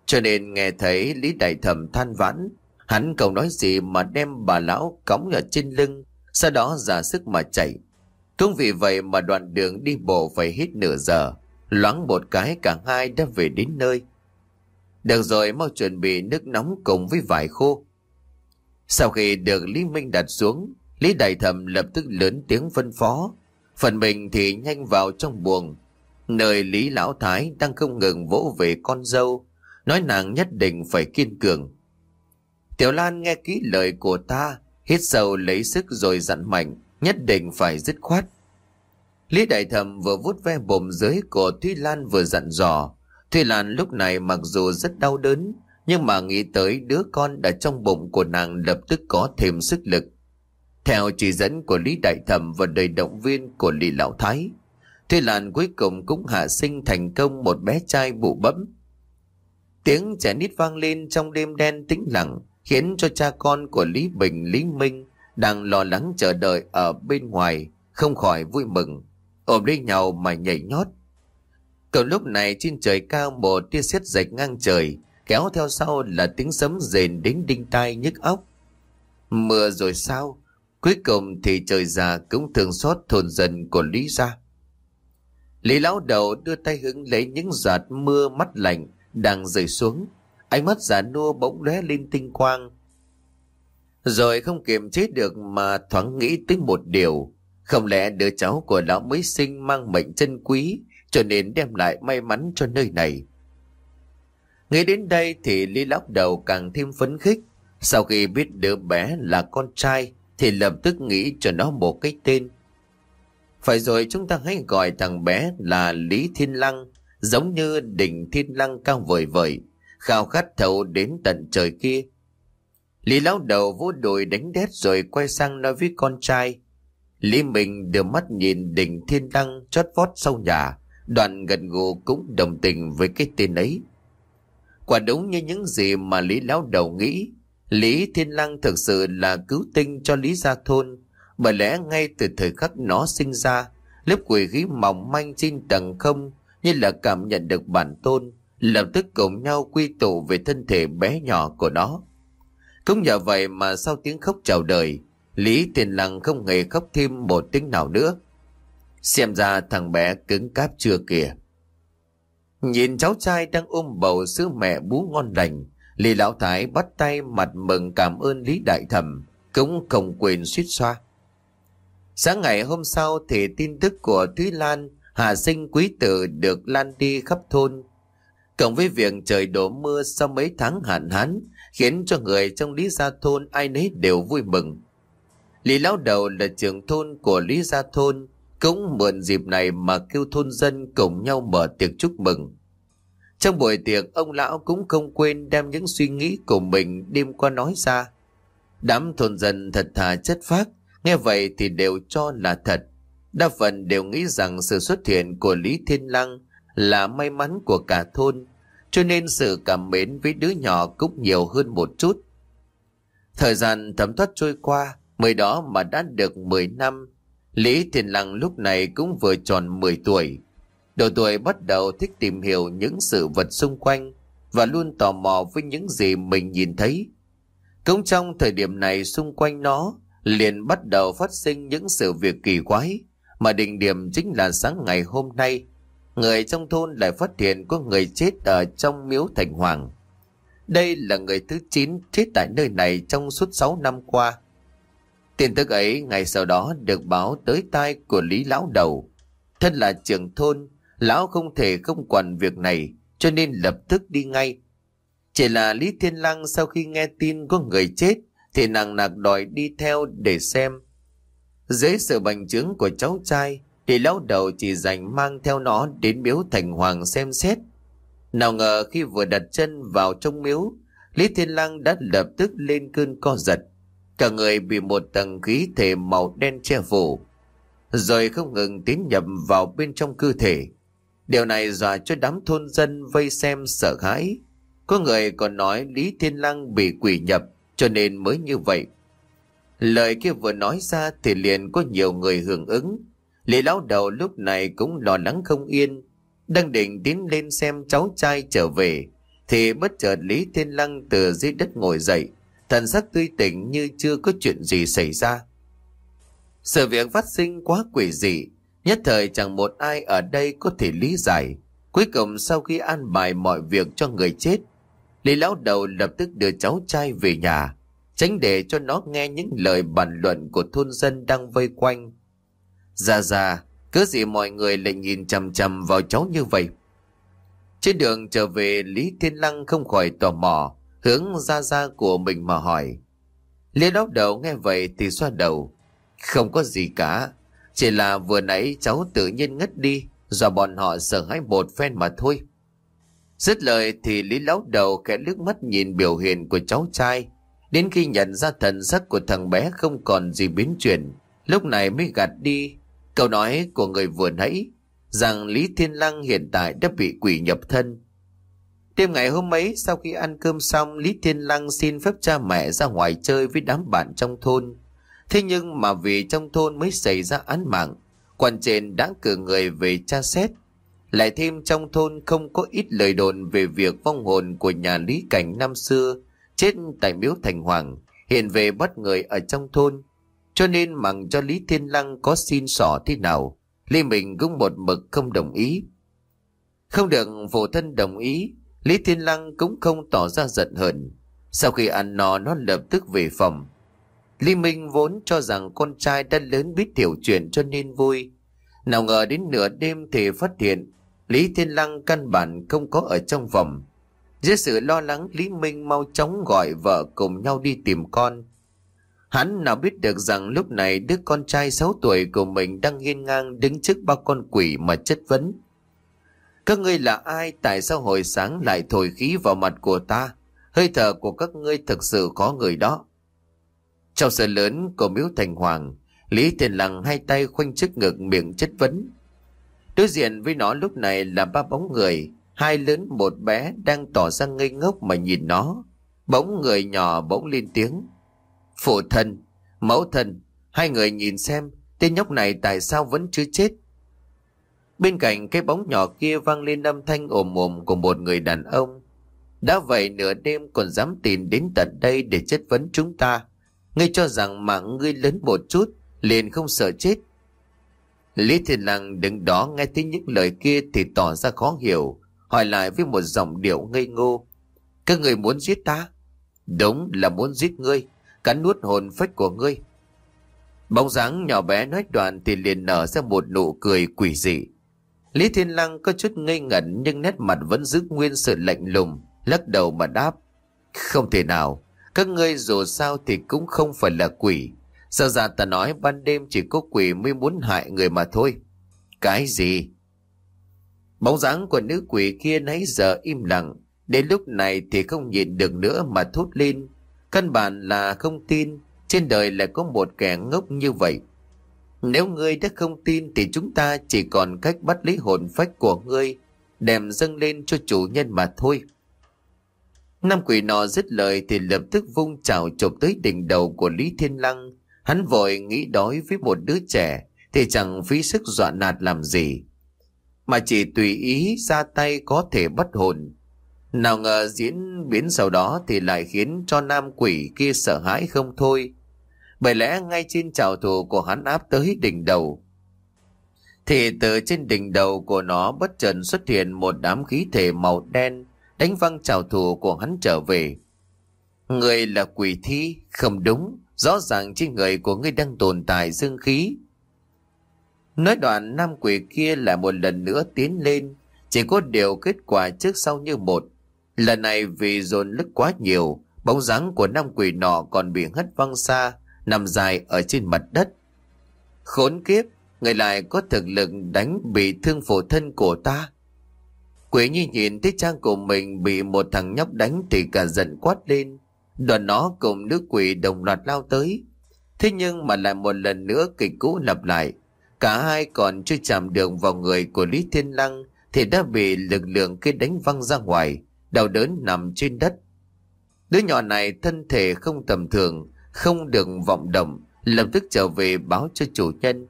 Cho nên nghe thấy Lý Đại Thẩm than vãn, hắn cầu nói gì mà đem bà lão cõng ở trên lưng, sau đó giả sức mà chạy. Cũng vì vậy mà đoạn đường đi bộ phải hết nửa giờ, loáng một cái cả hai đã về đến nơi. Được rồi mau chuẩn bị nước nóng cùng với vải khô. Sau khi được Lý Minh đặt xuống, Lý Đại Thẩm lập tức lớn tiếng phân phó. Phần mình thì nhanh vào trong buồng. Nơi Lý Lão Thái đang không ngừng vỗ về con dâu, nói nàng nhất định phải kiên cường. Tiểu Lan nghe kỹ lời của ta, hít sâu lấy sức rồi dặn mạnh, nhất định phải dứt khoát. Lý Đại Thẩm vừa vút ve bồm dưới của Thúy Lan vừa dặn dò. Thúy Lan lúc này mặc dù rất đau đớn, nhưng mà nghĩ tới đứa con đã trong bụng của nàng lập tức có thêm sức lực. Theo chỉ dẫn của Lý Đại Thẩm và đời động viên của Lý Lão Thái, Thúy Lan cuối cùng cũng hạ sinh thành công một bé trai bụ bẫm. Tiếng trẻ nít vang lên trong đêm đen tĩnh lặng, khiến cho cha con của Lý Bình, Lý Minh đang lo lắng chờ đợi ở bên ngoài, không khỏi vui mừng, ôm lấy nhau mà nhảy nhót. Cậu lúc này trên trời cao một tia sét rạch ngang trời, kéo theo sau là tiếng sấm rền đến đinh tai nhức óc. Mưa rồi sao? Cuối cùng thì trời già cũng thường xót thôn dân của Lý gia. Lý lão đầu đưa tay hứng lấy những giọt mưa mắt lạnh đang rơi xuống. Ánh mắt giả nua bỗng lóe lên tinh quang. Rồi không kiềm chế được mà thoáng nghĩ tới một điều. Không lẽ đứa cháu của lão mới sinh mang mệnh chân quý cho nên đem lại may mắn cho nơi này. Nghĩ đến đây thì Lý lão đầu càng thêm phấn khích. Sau khi biết đứa bé là con trai thì lập tức nghĩ cho nó một cái tên. Phải rồi chúng ta hãy gọi thằng bé là Lý Thiên Lăng, giống như đỉnh Thiên Lăng cao vời vời, khao khát thấu đến tận trời kia. Lý lão đầu vỗ đùi đánh đét rồi quay sang nói với con trai. Lý Minh đưa mắt nhìn đỉnh Thiên Lăng chót vót sau nhà, đoạn gần gù cũng đồng tình với cái tên ấy. Quả đúng như những gì mà Lý lão đầu nghĩ, Lý Thiên Lăng thực sự là cứu tinh cho Lý Gia Thôn, bởi lẽ ngay từ thời khắc nó sinh ra, lớp quỷ khí mỏng manh trên tầng không như là cảm nhận được bản tôn, lập tức cùng nhau quy tụ về thân thể bé nhỏ của nó. Cũng nhờ vậy mà sau tiếng khóc chào đời, Lý Thiên Lăng không hề khóc thêm một tiếng nào nữa. Xem ra thằng bé cứng cáp chưa kìa. Nhìn cháu trai đang ôm bầu sữa mẹ bú ngon lành, Lý Lão Thái bắt tay mặt mừng cảm ơn Lý Đại Thẩm, cũng không quên suýt xoa. Sáng ngày hôm sau thì tin tức của Thúy Lan, Hà Sinh Quý Tử được lan đi khắp thôn. Cộng với việc trời đổ mưa sau mấy tháng hạn hán, khiến cho người trong Lý Gia Thôn ai nấy đều vui mừng. Lý Lão Đầu là trưởng thôn của Lý Gia Thôn, cũng mượn dịp này mà kêu thôn dân cùng nhau mở tiệc chúc mừng. Trong buổi tiệc, ông lão cũng không quên đem những suy nghĩ của mình đêm qua nói ra. Đám thôn dân thật thà chất phác, nghe vậy thì đều cho là thật. Đa phần đều nghĩ rằng sự xuất hiện của Lý Thiên Lăng là may mắn của cả thôn, cho nên sự cảm mến với đứa nhỏ cũng nhiều hơn một chút. Thời gian thấm thoát trôi qua, mới đó mà đã được 10 năm, Lý Thiên Lăng lúc này cũng vừa tròn 10 tuổi. Độ tuổi bắt đầu thích tìm hiểu những sự vật xung quanh và luôn tò mò với những gì mình nhìn thấy. Cũng trong thời điểm này xung quanh nó liền bắt đầu phát sinh những sự việc kỳ quái, mà đỉnh điểm chính là sáng ngày hôm nay, người trong thôn lại phát hiện có người chết ở trong miếu thành hoàng. Đây là người thứ 9 chết tại nơi này trong suốt 6 năm qua. Tin tức ấy ngày sau đó được báo tới tai của Lý Lão Đầu. Thân là trưởng thôn, Lão không thể không quản việc này cho nên lập tức đi ngay. Chỉ là Lý Thiên Lăng sau khi nghe tin có người chết thì nàng nạc đòi đi theo để xem. Dưới sự bành trướng của cháu trai thì lão đầu chỉ dành mang theo nó đến miếu thành hoàng xem xét. Nào ngờ khi vừa đặt chân vào trong miếu, Lý Thiên Lăng đã lập tức lên cơn co giật. Cả người bị một tầng khí thể màu đen che phủ, rồi không ngừng tiến nhập vào bên trong cơ thể. Điều này dọa cho đám thôn dân vây xem sợ hãi. Có người còn nói Lý Thiên Lăng bị quỷ nhập cho nên mới như vậy. Lời kia vừa nói ra thì liền có nhiều người hưởng ứng. Lý lão đầu lúc này cũng lo lắng không yên. Đang định tiến lên xem cháu trai trở về. Thì bất chợt Lý Thiên Lăng từ dưới đất ngồi dậy. Thần sắc tươi tỉnh như chưa có chuyện gì xảy ra. Sự việc phát sinh quá quỷ dị. Nhất thời chẳng một ai ở đây có thể lý giải. Cuối cùng sau khi an bài mọi việc cho người chết, Lý lão đầu lập tức đưa cháu trai về nhà, tránh để cho nó nghe những lời bàn luận của thôn dân đang vây quanh. Ra ra, cứ gì mọi người lại nhìn chằm chằm vào cháu như vậy? Trên đường trở về Lý Thiên Lăng không khỏi tò mò, hướng ra ra của mình mà hỏi. Lý lão đầu nghe vậy thì xoa đầu. Không có gì cả, chỉ là vừa nãy cháu tự nhiên ngất đi, do bọn họ sợ hãi một phen mà thôi. Dứt lời thì Lý Lão Đầu kẻ nước mắt nhìn biểu hiện của cháu trai. Đến khi nhận ra thần sắc của thằng bé không còn gì biến chuyển, lúc này mới gạt đi câu nói của người vừa nãy rằng Lý Thiên Lăng hiện tại đã bị quỷ nhập thân. Đêm ngày hôm ấy sau khi ăn cơm xong Lý Thiên Lăng xin phép cha mẹ ra ngoài chơi với đám bạn trong thôn. Thế nhưng mà vì trong thôn mới xảy ra án mạng, quan trên đã cử người về tra xét Lại thêm trong thôn không có ít lời đồn về việc vong hồn của nhà Lý Cảnh năm xưa chết tại miếu thành hoàng, hiện về bắt người ở trong thôn. Cho nên mặc cho Lý Thiên Lăng có xin sỏ thế nào, Lý Mình cũng một mực không đồng ý. Không được phụ thân đồng ý, Lý Thiên Lăng cũng không tỏ ra giận hờn. Sau khi ăn no, nó lập tức về phòng. Lý Minh vốn cho rằng con trai đã lớn biết tiểu chuyện cho nên vui. Nào ngờ đến nửa đêm thì phát hiện, Lý Thiên Lăng căn bản không có ở trong phòng. Dưới sự lo lắng, Lý Minh mau chóng gọi vợ cùng nhau đi tìm con. Hắn nào biết được rằng lúc này đứa con trai 6 tuổi của mình đang hiên ngang đứng trước ba con quỷ mà chất vấn. Các ngươi là ai tại sao hồi sáng lại thổi khí vào mặt của ta? Hơi thở của các ngươi thực sự có người đó. Trong sự lớn của miếu thành hoàng, Lý Thiên Lăng hai tay khoanh trước ngực miệng chất vấn. Đối diện với nó lúc này là ba bóng người, hai lớn một bé đang tỏ ra ngây ngốc mà nhìn nó. bóng người nhỏ bỗng lên tiếng. Phụ thân, mẫu thân, hai người nhìn xem tên nhóc này tại sao vẫn chưa chết. Bên cạnh cái bóng nhỏ kia vang lên âm thanh ồm ồm của một người đàn ông. Đã vậy nửa đêm còn dám tìm đến tận đây để chất vấn chúng ta. Ngươi cho rằng mạng ngươi lớn một chút, liền không sợ chết. Lý Thiên Lăng đứng đó nghe thấy những lời kia thì tỏ ra khó hiểu, hỏi lại với một giọng điệu ngây ngô. Các người muốn giết ta? Đúng là muốn giết ngươi, cắn nuốt hồn phách của ngươi. Bóng dáng nhỏ bé nói đoạn thì liền nở ra một nụ cười quỷ dị. Lý Thiên Lăng có chút ngây ngẩn nhưng nét mặt vẫn giữ nguyên sự lạnh lùng, lắc đầu mà đáp. Không thể nào, các ngươi dù sao thì cũng không phải là quỷ. Sao ra ta nói ban đêm chỉ có quỷ mới muốn hại người mà thôi. Cái gì? Bóng dáng của nữ quỷ kia nãy giờ im lặng. Đến lúc này thì không nhìn được nữa mà thốt lên. Căn bản là không tin trên đời lại có một kẻ ngốc như vậy. Nếu ngươi đã không tin thì chúng ta chỉ còn cách bắt lấy hồn phách của ngươi, đem dâng lên cho chủ nhân mà thôi. Năm quỷ nọ dứt lời thì lập tức vung chảo chụp tới đỉnh đầu của Lý Thiên Lăng. Hắn vội nghĩ đói với một đứa trẻ thì chẳng phí sức dọa nạt làm gì. Mà chỉ tùy ý ra tay có thể bắt hồn. Nào ngờ diễn biến sau đó thì lại khiến cho nam quỷ kia sợ hãi không thôi. Bởi lẽ ngay trên trào thủ của hắn áp tới đỉnh đầu. Thì từ trên đỉnh đầu của nó bất chợt xuất hiện một đám khí thể màu đen đánh văng trào thủ của hắn trở về. Người là quỷ thi, không đúng, rõ ràng trên người của ngươi đang tồn tại dương khí. Nói đoạn nam quỷ kia lại một lần nữa tiến lên, chỉ có điều kết quả trước sau như một. Lần này vì dồn lực quá nhiều, bóng dáng của nam quỷ nọ còn bị hất văng xa, nằm dài ở trên mặt đất. Khốn kiếp, người lại có thực lực đánh bị thương phổ thân của ta. Quỷ nhi nhìn thấy trang của mình bị một thằng nhóc đánh thì cả giận quát lên. Đoàn nó cùng nữ quỷ đồng loạt lao tới. Thế nhưng mà lại một lần nữa kịch cũ lặp lại. Cả hai còn chưa chạm đường vào người của Lý Thiên Lăng thì đã bị lực lượng kia đánh văng ra ngoài, đau đớn nằm trên đất. Đứa nhỏ này thân thể không tầm thường, không được vọng động, lập tức trở về báo cho chủ nhân.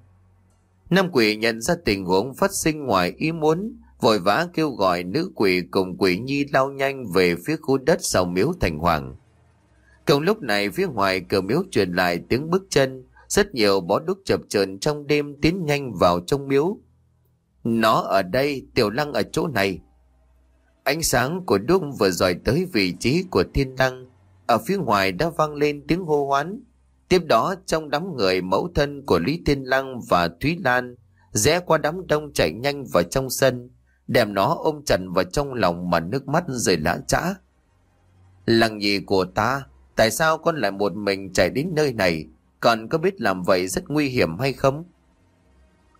Nam quỷ nhận ra tình huống phát sinh ngoài ý muốn, vội vã kêu gọi nữ quỷ cùng quỷ nhi lao nhanh về phía khu đất sau miếu thành hoàng. Cùng lúc này phía ngoài cửa miếu truyền lại tiếng bước chân, rất nhiều bó đúc chập chờn trong đêm tiến nhanh vào trong miếu. Nó ở đây, tiểu lăng ở chỗ này. Ánh sáng của đúc vừa dòi tới vị trí của thiên đăng, ở phía ngoài đã vang lên tiếng hô hoán. Tiếp đó trong đám người mẫu thân của Lý Thiên Lăng và Thúy Lan rẽ qua đám đông chạy nhanh vào trong sân, đem nó ôm chặt vào trong lòng mà nước mắt rơi lã chã. Lăng nhì của ta, tại sao con lại một mình chạy đến nơi này, còn có biết làm vậy rất nguy hiểm hay không?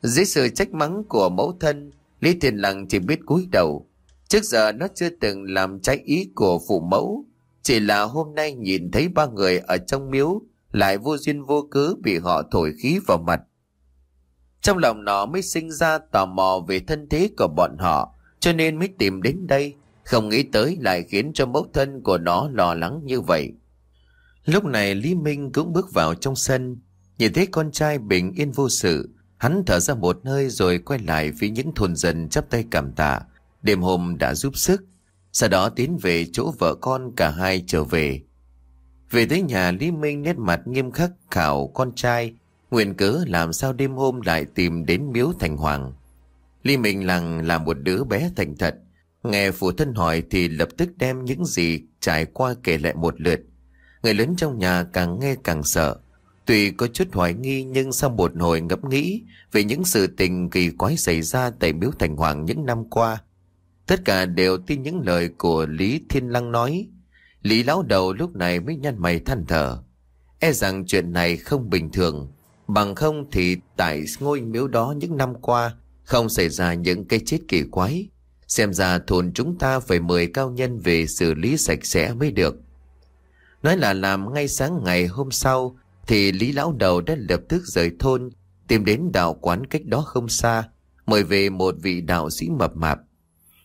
Dưới sự trách mắng của mẫu thân, Lý Thiên Lăng chỉ biết cúi đầu. Trước giờ nó chưa từng làm trái ý của phụ mẫu, chỉ là hôm nay nhìn thấy ba người ở trong miếu lại vô duyên vô cớ bị họ thổi khí vào mặt. Trong lòng nó mới sinh ra tò mò về thân thế của bọn họ, cho nên mới tìm đến đây, không nghĩ tới lại khiến cho mẫu thân của nó lo lắng như vậy. Lúc này Lý Minh cũng bước vào trong sân, nhìn thấy con trai bình yên vô sự, Hắn thở ra một hơi rồi quay lại phía những thôn dân chắp tay cảm tạ. Đêm hôm đã giúp sức. Sau đó tiến về chỗ vợ con cả hai trở về. Về tới nhà, Lý Minh nét mặt nghiêm khắc khảo con trai. Nguyện cớ làm sao đêm hôm lại tìm đến miếu thành hoàng. Lý Minh lặng là một đứa bé thành thật. Nghe phụ thân hỏi thì lập tức đem những gì trải qua kể lại một lượt. Người lớn trong nhà càng nghe càng sợ. Tuy có chút hoài nghi nhưng sau một hồi ngẫm nghĩ về những sự tình kỳ quái xảy ra tại miếu thành hoàng những năm qua. Tất cả đều tin những lời của Lý Thiên Lăng nói. Lý lão đầu lúc này mới nhăn mày than thở. E rằng chuyện này không bình thường. Bằng không thì tại ngôi miếu đó những năm qua không xảy ra những cái chết kỳ quái. Xem ra thôn chúng ta phải mời cao nhân về xử lý sạch sẽ mới được. Nói là làm ngay sáng ngày hôm sau thì Lý Lão Đầu đã lập tức rời thôn, tìm đến đạo quán cách đó không xa, mời về một vị đạo sĩ mập mạp.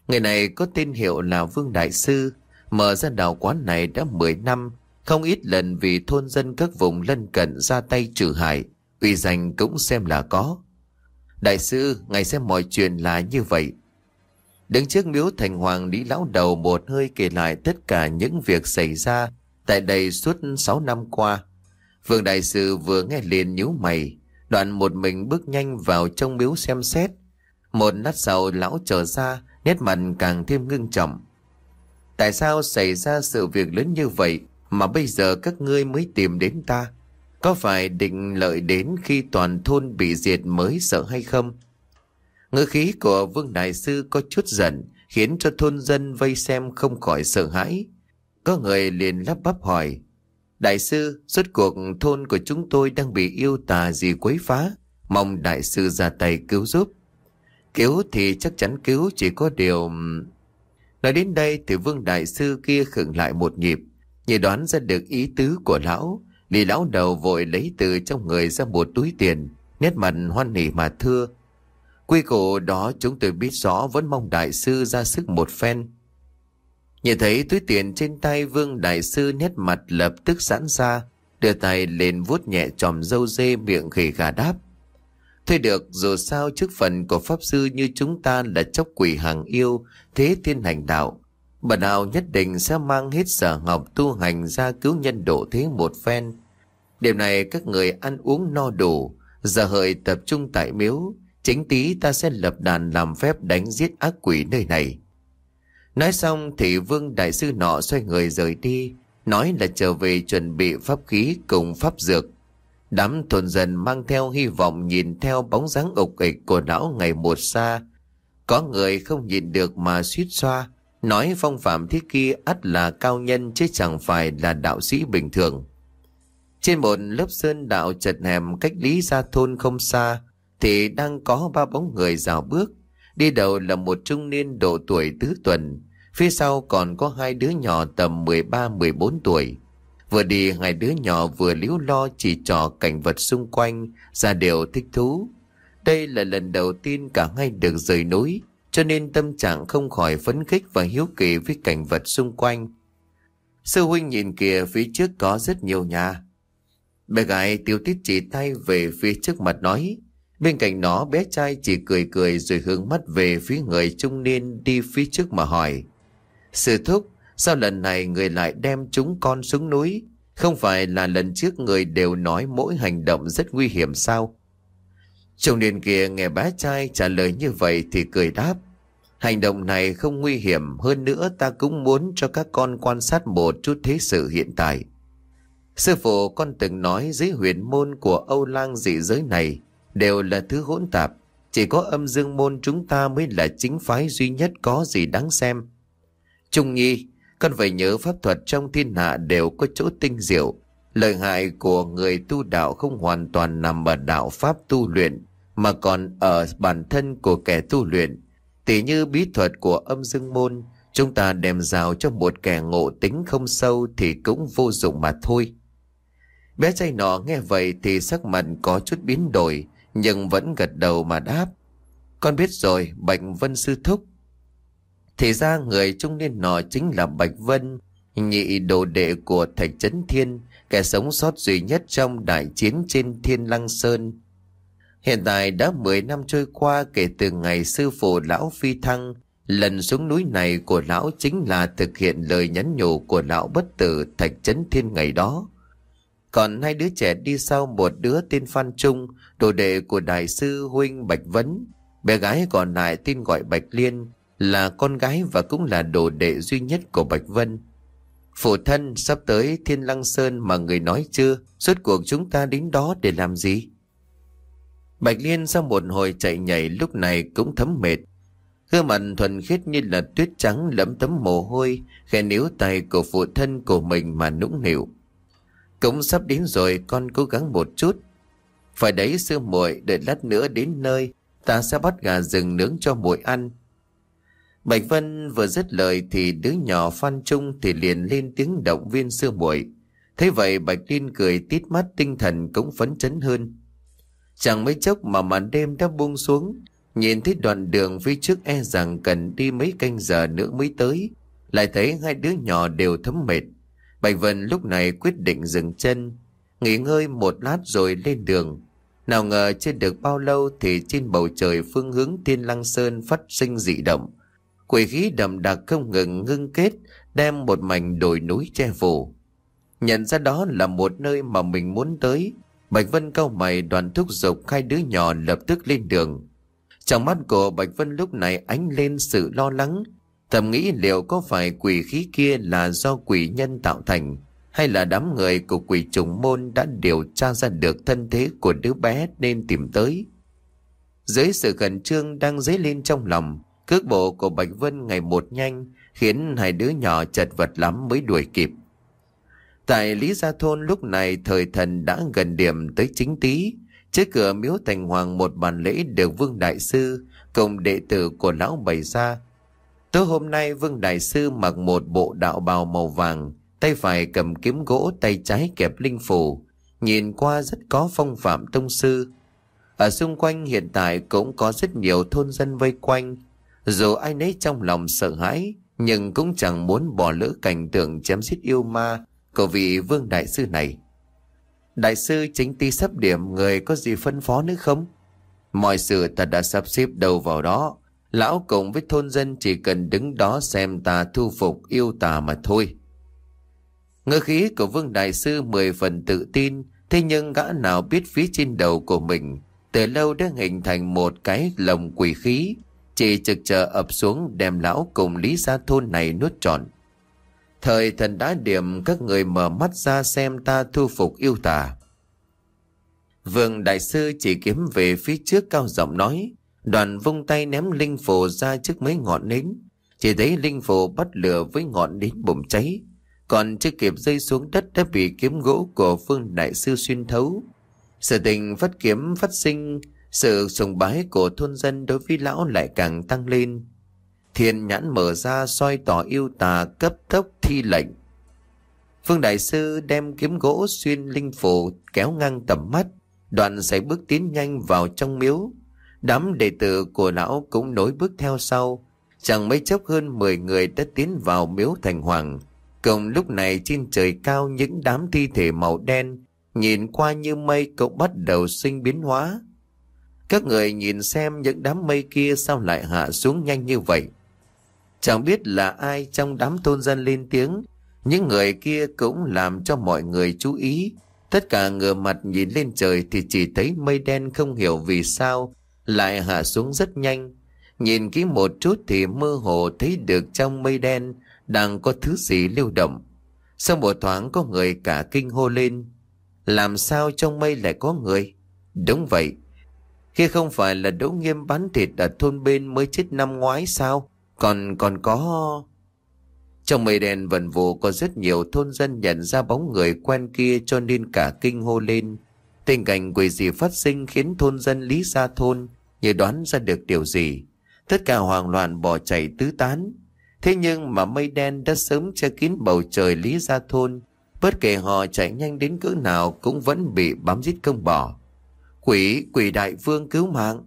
Người này có tên hiệu là Vương Đại Sư mở ra đạo quán này đã 10 năm không ít lần vì thôn dân các vùng lân cận ra tay trừ hại uy danh cũng xem là có. Đại sư, ngài xem mọi chuyện là như vậy. Đứng trước miếu thành hoàng Lý Lão Đầu một hơi kể lại tất cả những việc xảy ra tại đây suốt 6 năm qua. Vương Đại Sư vừa nghe liền nhíu mày, đoạn một mình bước nhanh vào trong miếu xem xét. Một lát sau lão trở ra, nét mặt càng thêm ngưng trọng. Tại sao xảy ra sự việc lớn như vậy mà bây giờ các ngươi mới tìm đến ta? Có phải định lợi đến khi toàn thôn bị diệt mới sợ hay không? Ngữ khí của Vương Đại Sư có chút giận, khiến cho thôn dân vây xem không khỏi sợ hãi. Có người liền lắp bắp hỏi, Đại sư, suốt cuộc thôn của chúng tôi đang bị yêu tà gì quấy phá, mong đại sư ra tay cứu giúp. Cứu thì chắc chắn cứu chỉ có điều... Nói đến đây thì vương đại sư kia khựng lại một nhịp, như đoán ra được ý tứ của lão, Lý lão đầu vội lấy từ trong người ra một túi tiền, nét mặt hoan nỉ mà thưa. Quy củ đó chúng tôi biết rõ vẫn mong đại sư ra sức một phen. Nhìn thấy túi tiền trên tay vương đại sư nét mặt lập tức sẵn ra, đưa tay lên vuốt nhẹ tròm dâu dê miệng khỉ gà đáp. Thôi được, dù sao chức phần của Pháp Sư như chúng ta là chốc quỷ hàng yêu, thế thiên hành đạo. Bần nào nhất định sẽ mang hết sở học tu hành ra cứu nhân độ thế một phen. Điểm này các người ăn uống no đủ, giờ hợi tập trung tại miếu, chính tí ta sẽ lập đàn làm phép đánh giết ác quỷ nơi này. Nói xong thì vương đại sư nọ xoay người rời đi, nói là trở về chuẩn bị pháp khí cùng pháp dược. Đám thuần dân mang theo hy vọng nhìn theo bóng dáng ục ịch của lão ngày một xa. Có người không nhìn được mà suýt xoa, nói phong phạm thế kia ắt là cao nhân chứ chẳng phải là đạo sĩ bình thường. Trên một lớp sơn đạo chật hẻm cách lý ra thôn không xa, thì đang có ba bóng người rào bước. Đi đầu là một trung niên độ tuổi tứ tuần, Phía sau còn có hai đứa nhỏ tầm 13-14 tuổi. Vừa đi hai đứa nhỏ vừa liếu lo chỉ trò cảnh vật xung quanh, ra đều thích thú. Đây là lần đầu tiên cả hai được rời núi, cho nên tâm trạng không khỏi phấn khích và hiếu kỳ với cảnh vật xung quanh. Sư huynh nhìn kìa phía trước có rất nhiều nhà. Bé gái tiêu tít chỉ tay về phía trước mặt nói. Bên cạnh nó bé trai chỉ cười cười rồi hướng mắt về phía người trung niên đi phía trước mà hỏi. Sư thúc, sao lần này người lại đem chúng con xuống núi? Không phải là lần trước người đều nói mỗi hành động rất nguy hiểm sao? trong niên kia nghe bé trai trả lời như vậy thì cười đáp. Hành động này không nguy hiểm hơn nữa ta cũng muốn cho các con quan sát một chút thế sự hiện tại. Sư phụ con từng nói dưới huyền môn của Âu lang dị giới này đều là thứ hỗn tạp. Chỉ có âm dương môn chúng ta mới là chính phái duy nhất có gì đáng xem. Trung Nhi, con phải nhớ pháp thuật trong thiên hạ đều có chỗ tinh diệu. Lợi hại của người tu đạo không hoàn toàn nằm ở đạo pháp tu luyện, mà còn ở bản thân của kẻ tu luyện. Tỷ như bí thuật của âm dương môn, chúng ta đem rào cho một kẻ ngộ tính không sâu thì cũng vô dụng mà thôi. Bé trai nọ nghe vậy thì sắc mặt có chút biến đổi, nhưng vẫn gật đầu mà đáp. Con biết rồi, bệnh Vân Sư Thúc, thì ra người trung niên nọ chính là Bạch Vân, nhị đồ đệ của Thạch Trấn Thiên, kẻ sống sót duy nhất trong đại chiến trên Thiên Lăng Sơn. Hiện tại đã 10 năm trôi qua kể từ ngày sư phụ lão phi thăng, lần xuống núi này của lão chính là thực hiện lời nhắn nhủ của lão bất tử Thạch Trấn Thiên ngày đó. Còn hai đứa trẻ đi sau một đứa tên Phan Trung, đồ đệ của đại sư Huynh Bạch Vấn. Bé gái còn lại tên gọi Bạch Liên, là con gái và cũng là đồ đệ duy nhất của Bạch Vân. Phụ thân sắp tới Thiên Lăng Sơn mà người nói chưa, suốt cuộc chúng ta đến đó để làm gì? Bạch Liên sau một hồi chạy nhảy lúc này cũng thấm mệt. Gương mặt thuần khiết như là tuyết trắng lẫm tấm mồ hôi, khẽ níu tay của phụ thân của mình mà nũng nịu. Cũng sắp đến rồi con cố gắng một chút. Phải đấy sư muội đợi lát nữa đến nơi, ta sẽ bắt gà rừng nướng cho muội ăn. Bạch Vân vừa dứt lời thì đứa nhỏ Phan Trung thì liền lên tiếng động viên sư muội. Thế vậy Bạch Liên cười tít mắt tinh thần cũng phấn chấn hơn. Chẳng mấy chốc mà màn đêm đã buông xuống, nhìn thấy đoạn đường phía trước e rằng cần đi mấy canh giờ nữa mới tới, lại thấy hai đứa nhỏ đều thấm mệt. Bạch Vân lúc này quyết định dừng chân, nghỉ ngơi một lát rồi lên đường. Nào ngờ chưa được bao lâu thì trên bầu trời phương hướng Tiên Lăng Sơn phát sinh dị động. Quỷ khí đậm đặc không ngừng ngưng kết, đem một mảnh đồi núi che phủ. Nhận ra đó là một nơi mà mình muốn tới, Bạch Vân câu mày đoàn thúc giục hai đứa nhỏ lập tức lên đường. Trong mắt của Bạch Vân lúc này ánh lên sự lo lắng, thầm nghĩ liệu có phải quỷ khí kia là do quỷ nhân tạo thành, hay là đám người của quỷ trùng môn đã điều tra ra được thân thế của đứa bé nên tìm tới. Dưới sự khẩn trương đang dấy lên trong lòng, cước bộ của Bạch Vân ngày một nhanh, khiến hai đứa nhỏ chật vật lắm mới đuổi kịp. Tại Lý Gia Thôn lúc này thời thần đã gần điểm tới chính tí. Trước cửa miếu thành hoàng một bàn lễ được Vương Đại Sư cùng đệ tử của lão bày ra. Tối hôm nay Vương Đại Sư mặc một bộ đạo bào màu vàng, tay phải cầm kiếm gỗ tay trái kẹp linh phù, nhìn qua rất có phong phạm tông sư. Ở xung quanh hiện tại cũng có rất nhiều thôn dân vây quanh, dù ai nấy trong lòng sợ hãi, nhưng cũng chẳng muốn bỏ lỡ cảnh tượng chém giết yêu ma của vị vương đại sư này. Đại sư chính ti sắp điểm người có gì phân phó nữa không? Mọi sự ta đã sắp xếp đầu vào đó. Lão cùng với thôn dân chỉ cần đứng đó xem ta thu phục yêu tà mà thôi. Ngư khí của vương đại sư mười phần tự tin, thế nhưng gã nào biết phía trên đầu của mình, từ lâu đã hình thành một cái lồng quỷ khí, chỉ trực chờ ập xuống đem lão cùng lý gia thôn này nuốt trọn. Thời thần đã điểm các người mở mắt ra xem ta thu phục yêu tà. Vương đại sư chỉ kiếm về phía trước cao giọng nói, đoàn vung tay ném linh phù ra trước mấy ngọn nến. Chỉ thấy linh phù bắt lửa với ngọn nến bùng cháy, còn chưa kịp rơi xuống đất đã bị kiếm gỗ của Vương đại sư xuyên thấu. Sự tình phát kiếm phát sinh, sự sùng bái của thôn dân đối với lão lại càng tăng lên. Thiên nhãn mở ra soi tỏ yêu tà cấp tốc thi lệnh. Phương Đại Sư đem kiếm gỗ xuyên linh phủ kéo ngang tầm mắt, đoạn sẽ bước tiến nhanh vào trong miếu. Đám đệ tử của lão cũng nối bước theo sau. Chẳng mấy chốc hơn 10 người đã tiến vào miếu thành hoàng. Cùng lúc này trên trời cao những đám thi thể màu đen, nhìn qua như mây cũng bắt đầu sinh biến hóa. Các người nhìn xem những đám mây kia sao lại hạ xuống nhanh như vậy. Chẳng biết là ai trong đám tôn dân lên tiếng, những người kia cũng làm cho mọi người chú ý. Tất cả ngửa mặt nhìn lên trời thì chỉ thấy mây đen không hiểu vì sao lại hạ xuống rất nhanh. Nhìn kỹ một chút thì mơ hồ thấy được trong mây đen đang có thứ gì lưu động. Sau một thoáng có người cả kinh hô lên. Làm sao trong mây lại có người? Đúng vậy. Khi không phải là đỗ nghiêm bán thịt ở thôn bên mới chết năm ngoái sao? Còn còn có... Trong mây đèn vần vụ có rất nhiều thôn dân nhận ra bóng người quen kia cho nên cả kinh hô lên. Tình cảnh quỷ gì phát sinh khiến thôn dân lý gia thôn, như đoán ra được điều gì. Tất cả hoang loạn bỏ chạy tứ tán. Thế nhưng mà mây đen đã sớm che kín bầu trời lý gia thôn. Bất kể họ chạy nhanh đến cỡ nào cũng vẫn bị bám giết không bỏ. Quỷ, quỷ đại vương cứu mạng.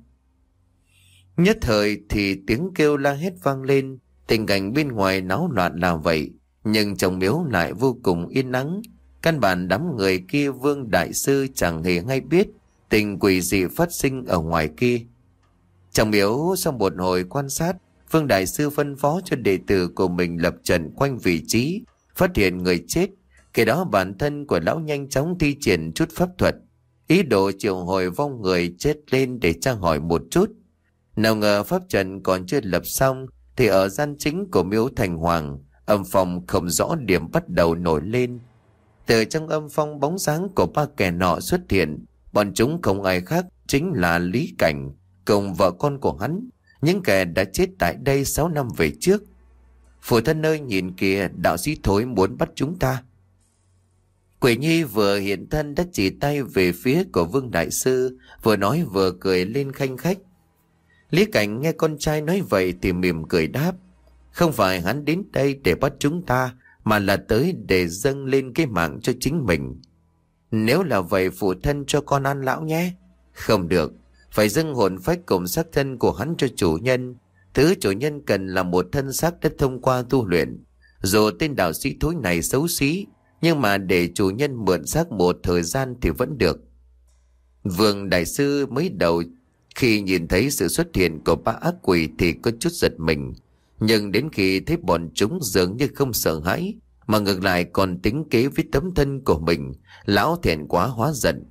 Nhất thời thì tiếng kêu la hét vang lên, tình cảnh bên ngoài náo loạn là vậy, nhưng trong miếu lại vô cùng yên nắng. Căn bản đám người kia vương đại sư chẳng hề hay biết, Tình quỷ dị phát sinh ở ngoài kia. Trong miếu sau một hồi quan sát, Vương Đại Sư phân phó cho đệ tử của mình lập trận quanh vị trí, phát hiện người chết. Kể đó bản thân của lão nhanh chóng thi triển chút pháp thuật, ý đồ triệu hồi vong người chết lên để tra hỏi một chút. Nào ngờ pháp trận còn chưa lập xong, thì ở gian chính của miếu thành hoàng, âm phòng không rõ điểm bắt đầu nổi lên. Từ trong âm phong bóng dáng của ba kẻ nọ xuất hiện, bọn chúng không ai khác chính là Lý Cảnh, cùng vợ con của hắn, những kẻ đã chết tại đây 6 năm về trước. Phụ thân nơi nhìn kìa, đạo sĩ thối muốn bắt chúng ta. Quỷ Nhi vừa hiện thân đã chỉ tay về phía của Vương Đại Sư, vừa nói vừa cười lên khanh khách. Lý Cảnh nghe con trai nói vậy thì mỉm cười đáp. Không phải hắn đến đây để bắt chúng ta, mà là tới để dâng lên cái mạng cho chính mình. Nếu là vậy phụ thân cho con ăn lão nhé. Không được, phải dâng hồn phách cùng xác thân của hắn cho chủ nhân. Thứ chủ nhân cần là một thân xác đất thông qua tu luyện. Dù tên đạo sĩ thối này xấu xí, nhưng mà để chủ nhân mượn xác một thời gian thì vẫn được. Vương Đại Sư mới đầu khi nhìn thấy sự xuất hiện của ba ác quỷ thì có chút giật mình. Nhưng đến khi thấy bọn chúng dường như không sợ hãi, mà ngược lại còn tính kế với tấm thân của mình, lão thiện quá hóa giận.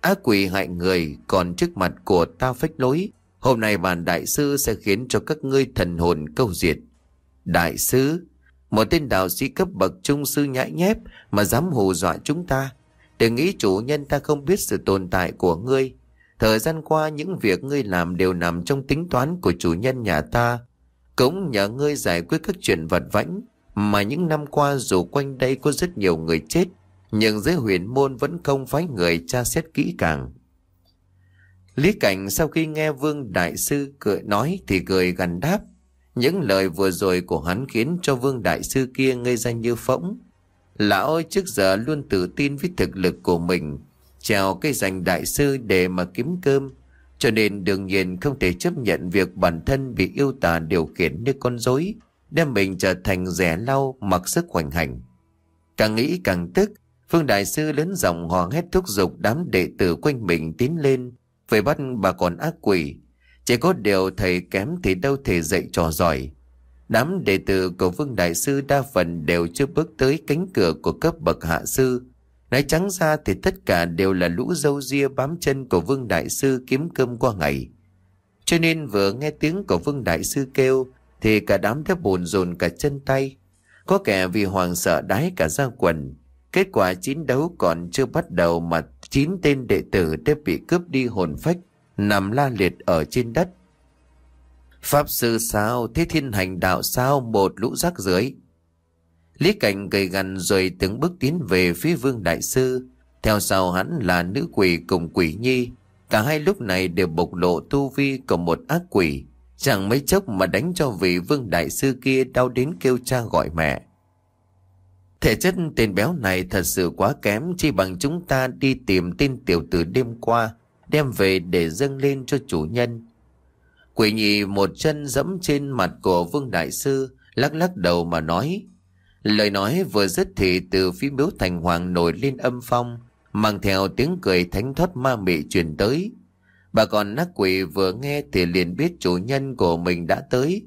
Ác quỷ hại người còn trước mặt của ta phách lối, hôm nay bàn đại sư sẽ khiến cho các ngươi thần hồn câu diệt. Đại sư, một tên đạo sĩ cấp bậc trung sư nhãi nhép mà dám hù dọa chúng ta. Đừng nghĩ chủ nhân ta không biết sự tồn tại của ngươi. Thời gian qua, những việc ngươi làm đều nằm trong tính toán của chủ nhân nhà ta. Cũng nhờ ngươi giải quyết các chuyện vật vãnh, mà những năm qua dù quanh đây có rất nhiều người chết, nhưng dưới huyền môn vẫn không phái người tra xét kỹ càng. Lý Cảnh sau khi nghe Vương Đại Sư cười nói thì cười gần đáp. Những lời vừa rồi của hắn khiến cho Vương Đại Sư kia ngây ra như phỗng. Lão ơi trước giờ luôn tự tin với thực lực của mình, trèo cây danh Đại Sư để mà kiếm cơm. Cho nên đương nhiên không thể chấp nhận việc bản thân bị yêu tà điều khiển như con rối đem mình trở thành rẻ lau mặc sức hoành hành. Càng nghĩ càng tức, Phương Đại Sư lớn giọng hò hét thúc giục đám đệ tử quanh mình tiến lên, về bắt bà còn ác quỷ. Chỉ có điều thầy kém thì đâu thể dạy trò giỏi. Đám đệ tử của Vương Đại Sư đa phần đều chưa bước tới cánh cửa của cấp bậc hạ sư. Nói trắng ra thì tất cả đều là lũ dâu ria bám chân của Vương Đại Sư kiếm cơm qua ngày. Cho nên vừa nghe tiếng của Vương Đại Sư kêu thì cả đám đã bồn rồn cả chân tay. Có kẻ vì hoàng sợ đái cả ra quần. Kết quả chiến đấu còn chưa bắt đầu mà chín tên đệ tử đã bị cướp đi hồn phách, nằm la liệt ở trên đất. Pháp sư sao, thế thiên hành đạo sao, một lũ rác rưởi Lý Cảnh gầy gằn rồi từng bước tiến về phía vương đại sư. Theo sau hắn là nữ quỷ cùng quỷ nhi. Cả hai lúc này đều bộc lộ tu vi của một ác quỷ. Chẳng mấy chốc mà đánh cho vị vương đại sư kia đau đến kêu cha gọi mẹ. Thể chất tên béo này thật sự quá kém Chỉ bằng chúng ta đi tìm tên tiểu tử đêm qua Đem về để dâng lên cho chủ nhân Quỷ nhị một chân dẫm trên mặt của Vương Đại Sư, Lắc lắc đầu mà nói, Lời nói vừa dứt thì từ phía miếu thành hoàng nổi lên âm phong, Mang theo tiếng cười thánh thoát ma mị truyền tới Bà còn nắc quỷ vừa nghe thì liền biết chủ nhân của mình đã tới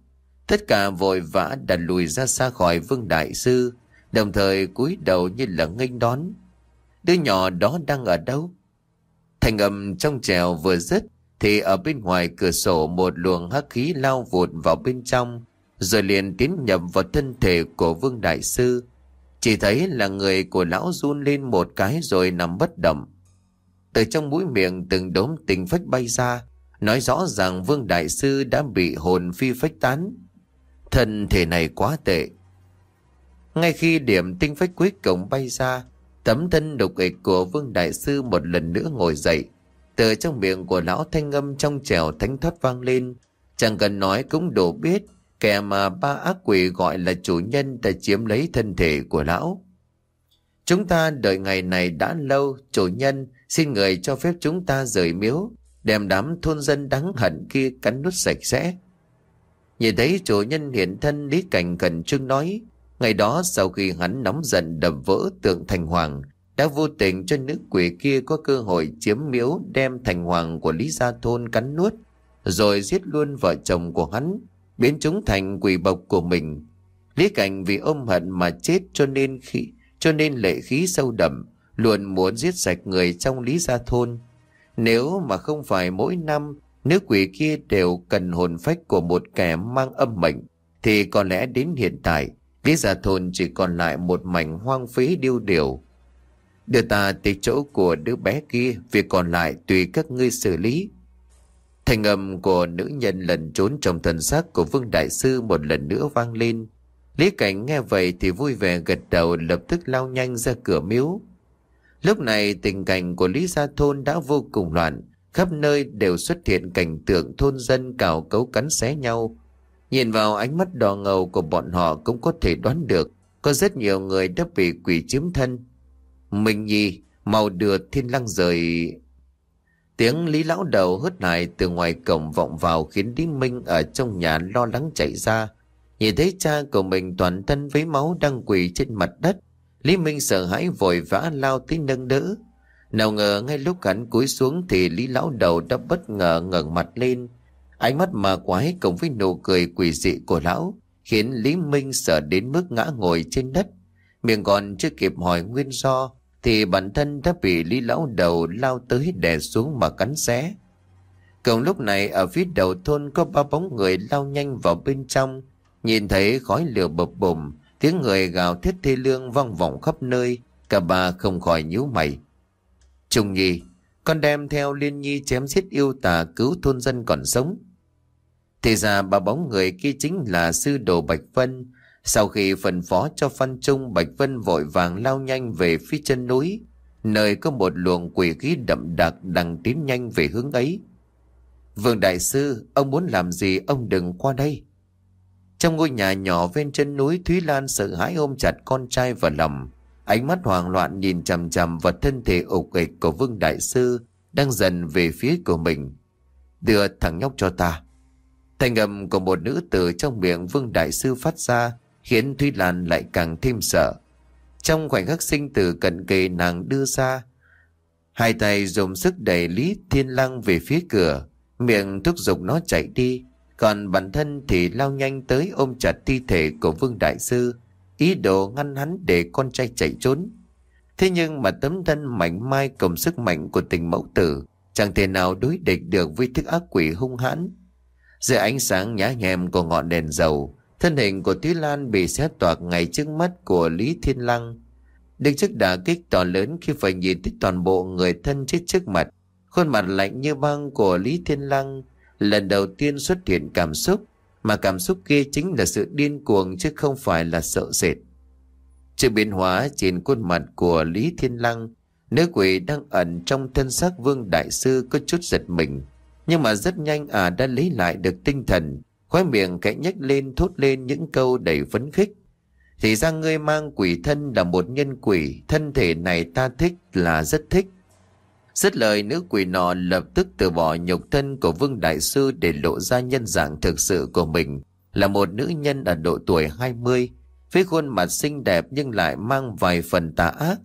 Tất cả vội vã đặt lùi ra xa khỏi Vương Đại Sư, đồng thời cúi đầu như là nghênh đón. Đứa nhỏ đó đang ở đâu? Thành âm trong trèo vừa dứt thì ở bên ngoài cửa sổ một luồng hắc khí lao vụt vào bên trong rồi liền tiến nhập vào thân thể của Vương Đại Sư. Chỉ thấy là người của lão run lên một cái rồi nằm bất động. Từ trong mũi miệng từng đốm tình phách bay ra, nói rõ rằng Vương Đại Sư đã bị hồn phi phách tán. Thân thể này quá tệ, ngay khi điểm tinh phách cuối cùng bay ra, tấm thân đục ịch của Vương Đại Sư một lần nữa ngồi dậy. Từ trong miệng của lão thanh âm trong trèo thánh thoát vang lên. Chẳng cần nói cũng đủ biết, kẻ mà ba ác quỷ gọi là chủ nhân đã chiếm lấy thân thể của lão. Chúng ta đợi ngày này đã lâu, chủ nhân xin người cho phép chúng ta rời miếu, đem đám thôn dân đáng hận kia cắn nút sạch sẽ. Nhìn thấy chủ nhân hiện thân Lý Cảnh cần trưng nói, Ngày đó sau khi hắn nóng giận đập vỡ tượng thành hoàng, đã vô tình cho nữ quỷ kia có cơ hội chiếm miếu đem thành hoàng của Lý Gia Thôn cắn nuốt, rồi giết luôn vợ chồng của hắn, biến chúng thành quỷ bộc của mình. Lý Cảnh vì ôm hận mà chết cho nên khí, cho nên lệ khí sâu đậm, luôn muốn giết sạch người trong Lý Gia Thôn. Nếu mà không phải mỗi năm nữ quỷ kia đều cần hồn phách của một kẻ mang âm mệnh, thì có lẽ đến hiện tại, Lý Gia Thôn chỉ còn lại một mảnh hoang phí điêu điều. Đưa ta tới chỗ của đứa bé kia, việc còn lại tùy các ngươi xử lý. Thành âm của nữ nhân lần trốn trong thần xác của Vương Đại Sư một lần nữa vang lên. Lý Cảnh nghe vậy thì vui vẻ gật đầu lập tức lao nhanh ra cửa miếu. Lúc này tình cảnh của Lý Gia Thôn đã vô cùng loạn, khắp nơi đều xuất hiện cảnh tượng thôn dân cào cấu cắn xé nhau. Nhìn vào ánh mắt đỏ ngầu của bọn họ cũng có thể đoán được có rất nhiều người đã bị quỷ chiếm thân. Minh Nhi, màu đưa thiên lăng rời... Tiếng Lý Lão Đầu hớt lại từ ngoài cổng vọng vào khiến Lý Minh ở trong nhà lo lắng chạy ra. Nhìn thấy cha của mình toàn thân với máu đang quỳ trên mặt đất. Lý Minh sợ hãi vội vã lao tới nâng đỡ. Nào ngờ ngay lúc hắn cúi xuống thì Lý Lão Đầu đã bất ngờ ngẩng mặt lên. Ánh mắt mà quái cộng với nụ cười quỷ dị của lão khiến Lý Minh sợ đến mức ngã ngồi trên đất. Miệng còn chưa kịp hỏi nguyên do thì bản thân đã bị Lý Lão Đầu lao tới đè xuống mà cắn xé. Cùng lúc này ở phía đầu thôn có ba bóng người lao nhanh vào bên trong, nhìn thấy khói lửa bập bùng, tiếng người gào thét thê lương vang vọng khắp nơi, cả ba không khỏi nhíu mày. Trung Nhi, con đem theo Liên Nhi chém giết yêu tà cứu thôn dân còn sống. Thì ra bà bóng người kia chính là sư đồ Bạch Vân, sau khi phân phó cho Phan Trung, Bạch Vân vội vàng lao nhanh về phía chân núi, nơi có một luồng quỷ khí đậm đặc đang tiến nhanh về hướng ấy. Vương Đại Sư, ông muốn làm gì ông đừng qua đây. Trong ngôi nhà nhỏ ven chân núi Thúy Lan sợ hãi ôm chặt con trai vào lòng. Ánh mắt hoảng loạn nhìn chằm chằm vào thân thể ục ịch của Vương Đại Sư đang dần về phía của mình. Đưa thằng nhóc cho ta. Thành âm của một nữ tử trong miệng Vương Đại Sư phát ra khiến Thúy Lan lại càng thêm sợ. Trong khoảnh khắc sinh tử cận kề nàng đưa ra, hai tay dùng sức đẩy Lý Thiên Lăng về phía cửa, miệng thúc giục nó chạy đi, còn bản thân thì lao nhanh tới ôm chặt thi thể của Vương Đại Sư, ý đồ ngăn hắn để con trai chạy trốn. Thế nhưng mà tấm thân mạnh mai cùng sức mạnh của tình mẫu tử chẳng thể nào đối địch được với thức ác quỷ hung hãn. Dưới ánh sáng nhá nhem của ngọn đèn dầu, Thân hình của Thúy Lan bị xé toạc ngay trước mắt của Lý Thiên Lăng. Được chức đả kích to lớn khi phải nhìn thấy toàn bộ người thân chết trước mặt. Khuôn mặt lạnh như băng của Lý Thiên Lăng lần đầu tiên xuất hiện cảm xúc, mà cảm xúc kia chính là sự điên cuồng chứ không phải là sợ sệt. Sự biến hóa trên khuôn mặt của Lý Thiên Lăng, nữ quỷ đang ẩn trong thân xác Vương Đại Sư có chút giật mình. Nhưng mà rất nhanh à đã lấy lại được tinh thần, Khói miệng kẽ nhếch lên thốt lên những câu đầy phấn khích. Thì ra ngươi mang quỷ thân là một nhân quỷ, thân thể này ta thích là rất thích. Rất lời nữ quỷ nọ lập tức từ bỏ nhục thân của Vương Đại Sư để lộ ra nhân dạng thực sự của mình, là một nữ nhân ở độ tuổi 20, với khuôn mặt xinh đẹp nhưng lại mang vài phần tà ác.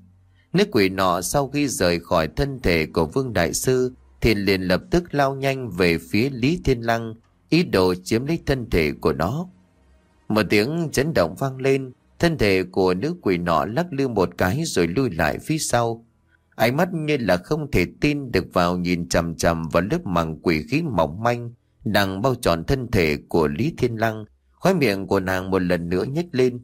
Nữ quỷ nọ sau khi rời khỏi thân thể của Vương Đại Sư thì liền lập tức lao nhanh về phía Lý Thiên Lăng, ý đồ chiếm lấy thân thể của nó. Một tiếng chấn động vang lên, thân thể của nữ quỷ nọ lắc lư một cái rồi lui lại phía sau. Ánh mắt như là không thể tin được vào nhìn chằm chằm vào lớp màng quỷ khí mỏng manh đang bao tròn thân thể của Lý Thiên Lăng, khóe miệng của nàng một lần nữa nhếch lên.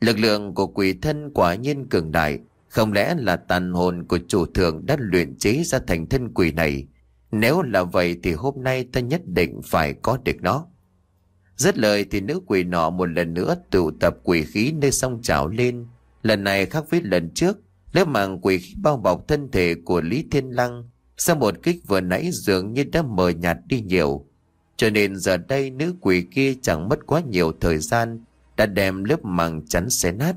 Lực lượng của quỷ thân quả nhiên cường đại, không lẽ là tàn hồn của chủ thượng đã luyện chế ra thành thân quỷ này, nếu là vậy thì hôm nay ta nhất định phải có được nó. Rất lời thì nữ quỷ nọ một lần nữa tụ tập quỷ khí nơi sông trào lên. Lần này khác với lần trước, lớp màng quỷ khí bao bọc thân thể của Lý Thiên Lăng sau một kích vừa nãy dường như đã mờ nhạt đi nhiều. Cho nên giờ đây nữ quỷ kia chẳng mất quá nhiều thời gian đã đem lớp màng chắn xé nát.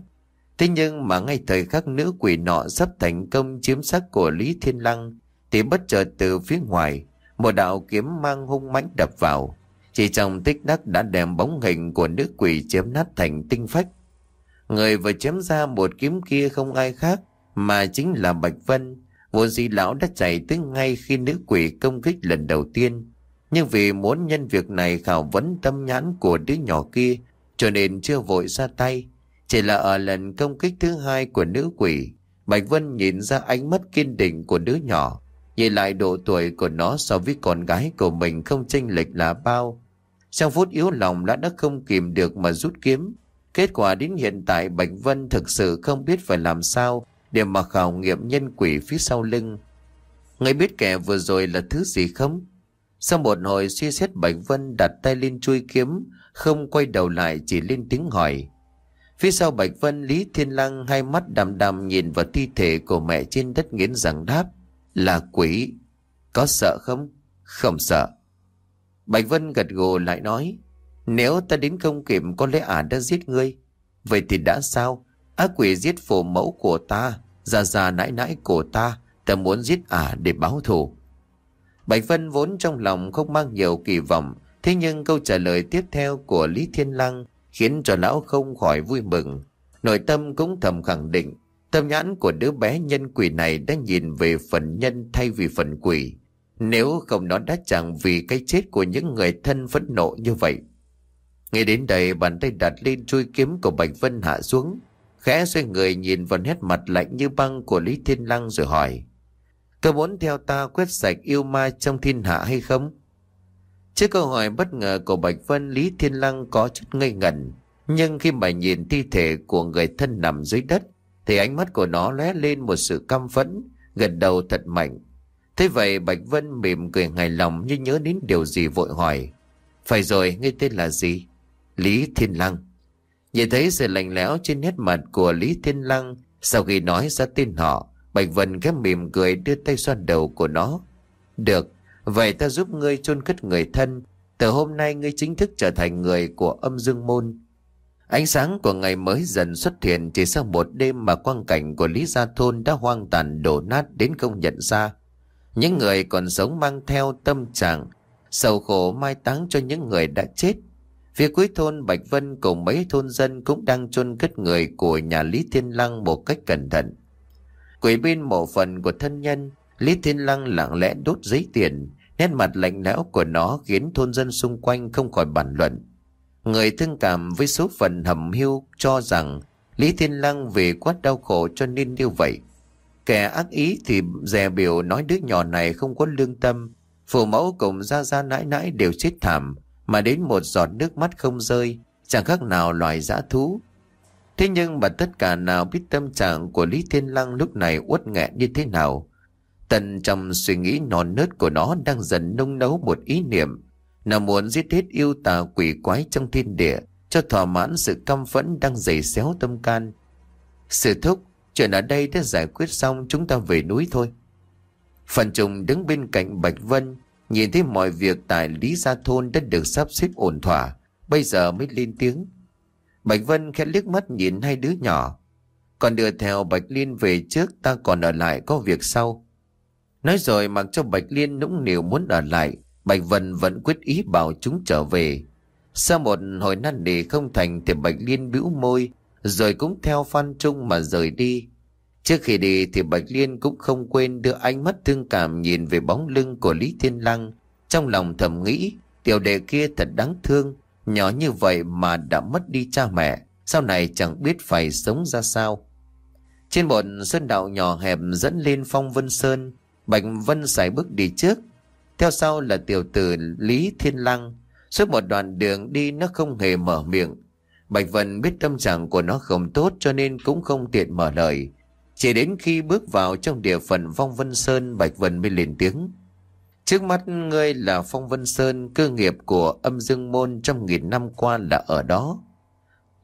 Thế nhưng mà ngay thời khắc nữ quỷ nọ sắp thành công chiếm xác của Lý Thiên Lăng thì bất chợt từ phía ngoài một đạo kiếm mang hung mãnh đập vào chỉ trong tích đắc đã đem bóng hình của nữ quỷ chém nát thành tinh phách người vừa chém ra một kiếm kia không ai khác mà chính là Bạch Vân. Vô di lão đã chạy tới ngay khi nữ quỷ công kích lần đầu tiên. Nhưng vì muốn nhân việc này khảo vấn tâm nhãn của đứa nhỏ kia, cho nên chưa vội ra tay. Chỉ là ở lần công kích thứ hai của nữ quỷ, Bạch Vân nhìn ra ánh mắt kiên định của đứa nhỏ, nhìn lại độ tuổi của nó so với con gái của mình không chênh lệch là bao. Trong phút yếu lòng đã đã không kìm được mà rút kiếm. Kết quả đến hiện tại Bạch Vân thực sự không biết phải làm sao để mà khảo nghiệm nhân quỷ phía sau lưng. Người biết kẻ vừa rồi là thứ gì không? Sau một hồi suy xét Bạch Vân đặt tay lên chui kiếm, không quay đầu lại chỉ lên tiếng hỏi. Phía sau Bạch Vân Lý Thiên Lăng hai mắt đầm đầm nhìn vào thi thể của mẹ trên đất nghiến rằng đáp. Là quỷ. Có sợ không? Không sợ. Bạch Vân gật gù lại nói. Nếu ta đến công kiểm có lẽ ả đã giết ngươi. Vậy thì đã sao? Ác quỷ giết phổ mẫu của ta, già già nãi nãi của ta, ta muốn giết ả để báo thù. Bạch Vân vốn trong lòng không mang nhiều kỳ vọng, thế nhưng câu trả lời tiếp theo của Lý Thiên Lăng khiến cho lão không khỏi vui mừng. Nội tâm cũng thầm khẳng định, tâm nhãn của đứa bé nhân quỷ này đã nhìn về phần nhân thay vì phần quỷ. Nếu không nó đã chẳng vì cái chết của những người thân phẫn nộ như vậy. Nghe đến đây bàn tay đặt lên chui kiếm của Bạch Vân hạ xuống. Khẽ xoay người nhìn vào nét mặt lạnh như băng của Lý Thiên Lăng rồi hỏi. Cậu muốn theo ta quét sạch yêu ma trong thiên hạ hay không? Trước câu hỏi bất ngờ của Bạch Vân Lý Thiên Lăng có chút ngây ngẩn. Nhưng khi mà nhìn thi thể của người thân nằm dưới đất, thì ánh mắt của nó lóe lên một sự căm phẫn, gật đầu thật mạnh. Thế vậy Bạch Vân mỉm cười hài lòng như nhớ đến điều gì vội hỏi. Phải rồi, ngươi tên là gì? Lý Thiên Lăng. Nhìn thấy sự lạnh lẽo trên nét mặt của Lý Thiên Lăng, sau khi nói ra tên họ, Bạch Vân ghép mỉm cười đưa tay xoan đầu của nó. Được, vậy ta giúp ngươi chôn cất người thân. Từ hôm nay ngươi chính thức trở thành người của âm dương môn. Ánh sáng của ngày mới dần xuất hiện chỉ sau một đêm mà quang cảnh của Lý Gia Thôn đã hoang tàn đổ nát đến không nhận ra. Những người còn sống mang theo tâm trạng, sầu khổ mai táng cho những người đã chết. Phía cuối thôn Bạch Vân cùng mấy thôn dân cũng đang chôn cất người của nhà Lý Thiên Lăng một cách cẩn thận. Quỷ bên mộ phần của thân nhân, Lý Thiên Lăng lặng lẽ đốt giấy tiền, nét mặt lạnh lẽo của nó khiến thôn dân xung quanh không khỏi bàn luận. Người thương cảm với số phận hầm hiu cho rằng Lý Thiên Lăng vì quá đau khổ cho nên như vậy. Kẻ ác ý thì dè biểu nói đứa nhỏ này không có lương tâm. Phụ mẫu cùng ra ra nãi nãi đều chết thảm, mà đến một giọt nước mắt không rơi, chẳng khác nào loài dã thú. Thế nhưng mà tất cả nào biết tâm trạng của Lý Thiên Lăng lúc này uất nghẹn như thế nào. Tần trong suy nghĩ non nớt của nó đang dần nung nấu một ý niệm. Nó muốn giết hết yêu tà quỷ quái trong thiên địa, cho thỏa mãn sự căm phẫn đang dày xéo tâm can. Sự thúc, chuyện ở đây đã giải quyết xong chúng ta về núi thôi. Phần trùng đứng bên cạnh Bạch Vân, nhìn thấy mọi việc tại Lý Gia Thôn đã được sắp xếp ổn thỏa, bây giờ mới lên tiếng. Bạch Vân khẽ liếc mắt nhìn hai đứa nhỏ. Còn đưa theo Bạch Liên về trước ta còn ở lại có việc sau. Nói rồi mặc cho Bạch Liên nũng nịu muốn ở lại, Bạch Vân vẫn quyết ý bảo chúng trở về. Sau một hồi năn nỉ không thành thì Bạch Liên bĩu môi, rồi cũng theo Phan Trung mà rời đi. Trước khi đi thì Bạch Liên cũng không quên đưa ánh mắt thương cảm nhìn về bóng lưng của Lý Thiên Lăng. Trong lòng thầm nghĩ, tiểu đệ kia thật đáng thương, nhỏ như vậy mà đã mất đi cha mẹ, sau này chẳng biết phải sống ra sao. Trên một sơn đạo nhỏ hẹp dẫn lên phong Vân Sơn, Bạch Vân sải bước đi trước. Theo sau là tiểu tử Lý Thiên Lăng. Suốt một đoạn đường đi nó không hề mở miệng. Bạch Vân biết tâm trạng của nó không tốt cho nên cũng không tiện mở lời. Chỉ đến khi bước vào trong địa phận Phong Vân Sơn Bạch Vân mới lên tiếng. Trước mắt ngươi là Phong Vân Sơn, cơ nghiệp của âm dương môn trong nghìn năm qua là ở đó.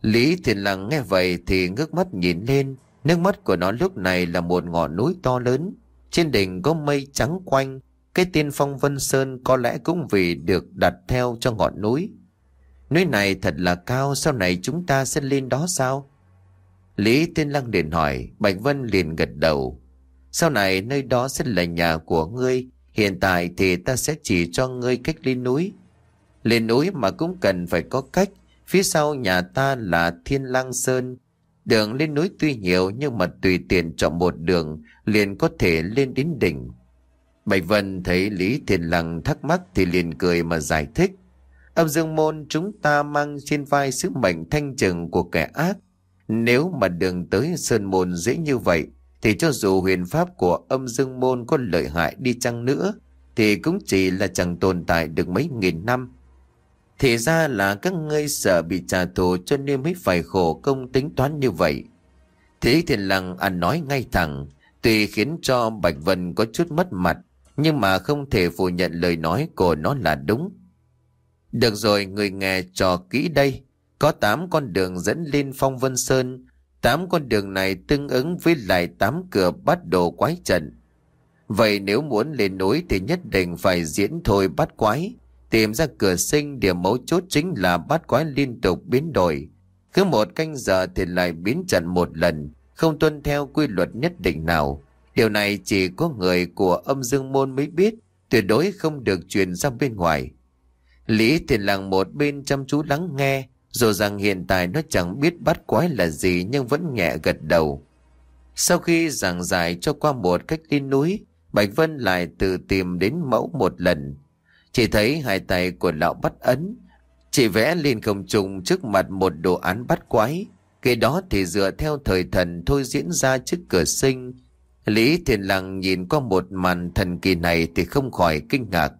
Lý Thiên Lăng nghe vậy thì ngước mắt nhìn lên, nước mắt của nó lúc này là một ngọn núi to lớn. Trên đỉnh có mây trắng quanh, cái tên Phong Vân Sơn có lẽ cũng vì được đặt theo cho ngọn núi. Núi này thật là cao, sau này chúng ta sẽ lên đó sao? Lý tiên Lăng liền hỏi, Bạch Vân liền gật đầu. Sau này nơi đó sẽ là nhà của ngươi, hiện tại thì ta sẽ chỉ cho ngươi cách lên núi. Lên núi mà cũng cần phải có cách, phía sau nhà ta là Thiên Lăng Sơn. Đường lên núi tuy nhiều nhưng mà tùy tiện chọn một đường liền có thể lên đến đỉnh. Bạch Vân thấy Lý Thiền Lăng thắc mắc thì liền cười mà giải thích. Âm dương môn chúng ta mang trên vai sứ mệnh thanh trừng của kẻ ác. Nếu mà đường tới sơn môn dễ như vậy, thì cho dù huyền pháp của âm dương môn có lợi hại đi chăng nữa, thì cũng chỉ là chẳng tồn tại được mấy nghìn năm. Thì ra là các ngươi sợ bị trả thù cho nên mới phải khổ công tính toán như vậy. Thế thiền lặng ăn nói ngay thẳng, tuy khiến cho Bạch Vân có chút mất mặt, nhưng mà không thể phủ nhận lời nói của nó là đúng. Được rồi, người nghe trò kỹ đây. Có 8 con đường dẫn lên Phong Vân Sơn. 8 con đường này tương ứng với lại 8 cửa bắt đồ quái trận. Vậy nếu muốn lên núi thì nhất định phải diễn thôi bắt quái. Tìm ra cửa sinh điểm mấu chốt chính là bát quái liên tục biến đổi. Cứ một canh giờ thì lại biến trận một lần, không tuân theo quy luật nhất định nào. Điều này chỉ có người của âm dương môn mới biết, tuyệt đối không được truyền ra bên ngoài. Lý tiền làng một bên chăm chú lắng nghe, dù rằng hiện tại nó chẳng biết bắt quái là gì nhưng vẫn nhẹ gật đầu. Sau khi giảng giải cho qua một cách đi núi, Bạch Vân lại tự tìm đến mẫu một lần. Chỉ thấy hai tay của lão bắt ấn, chỉ vẽ lên không trùng trước mặt một đồ án bắt quái. Kế đó thì dựa theo thời thần thôi diễn ra trước cửa sinh. Lý Thiên Lăng nhìn qua một màn thần kỳ này thì không khỏi kinh ngạc.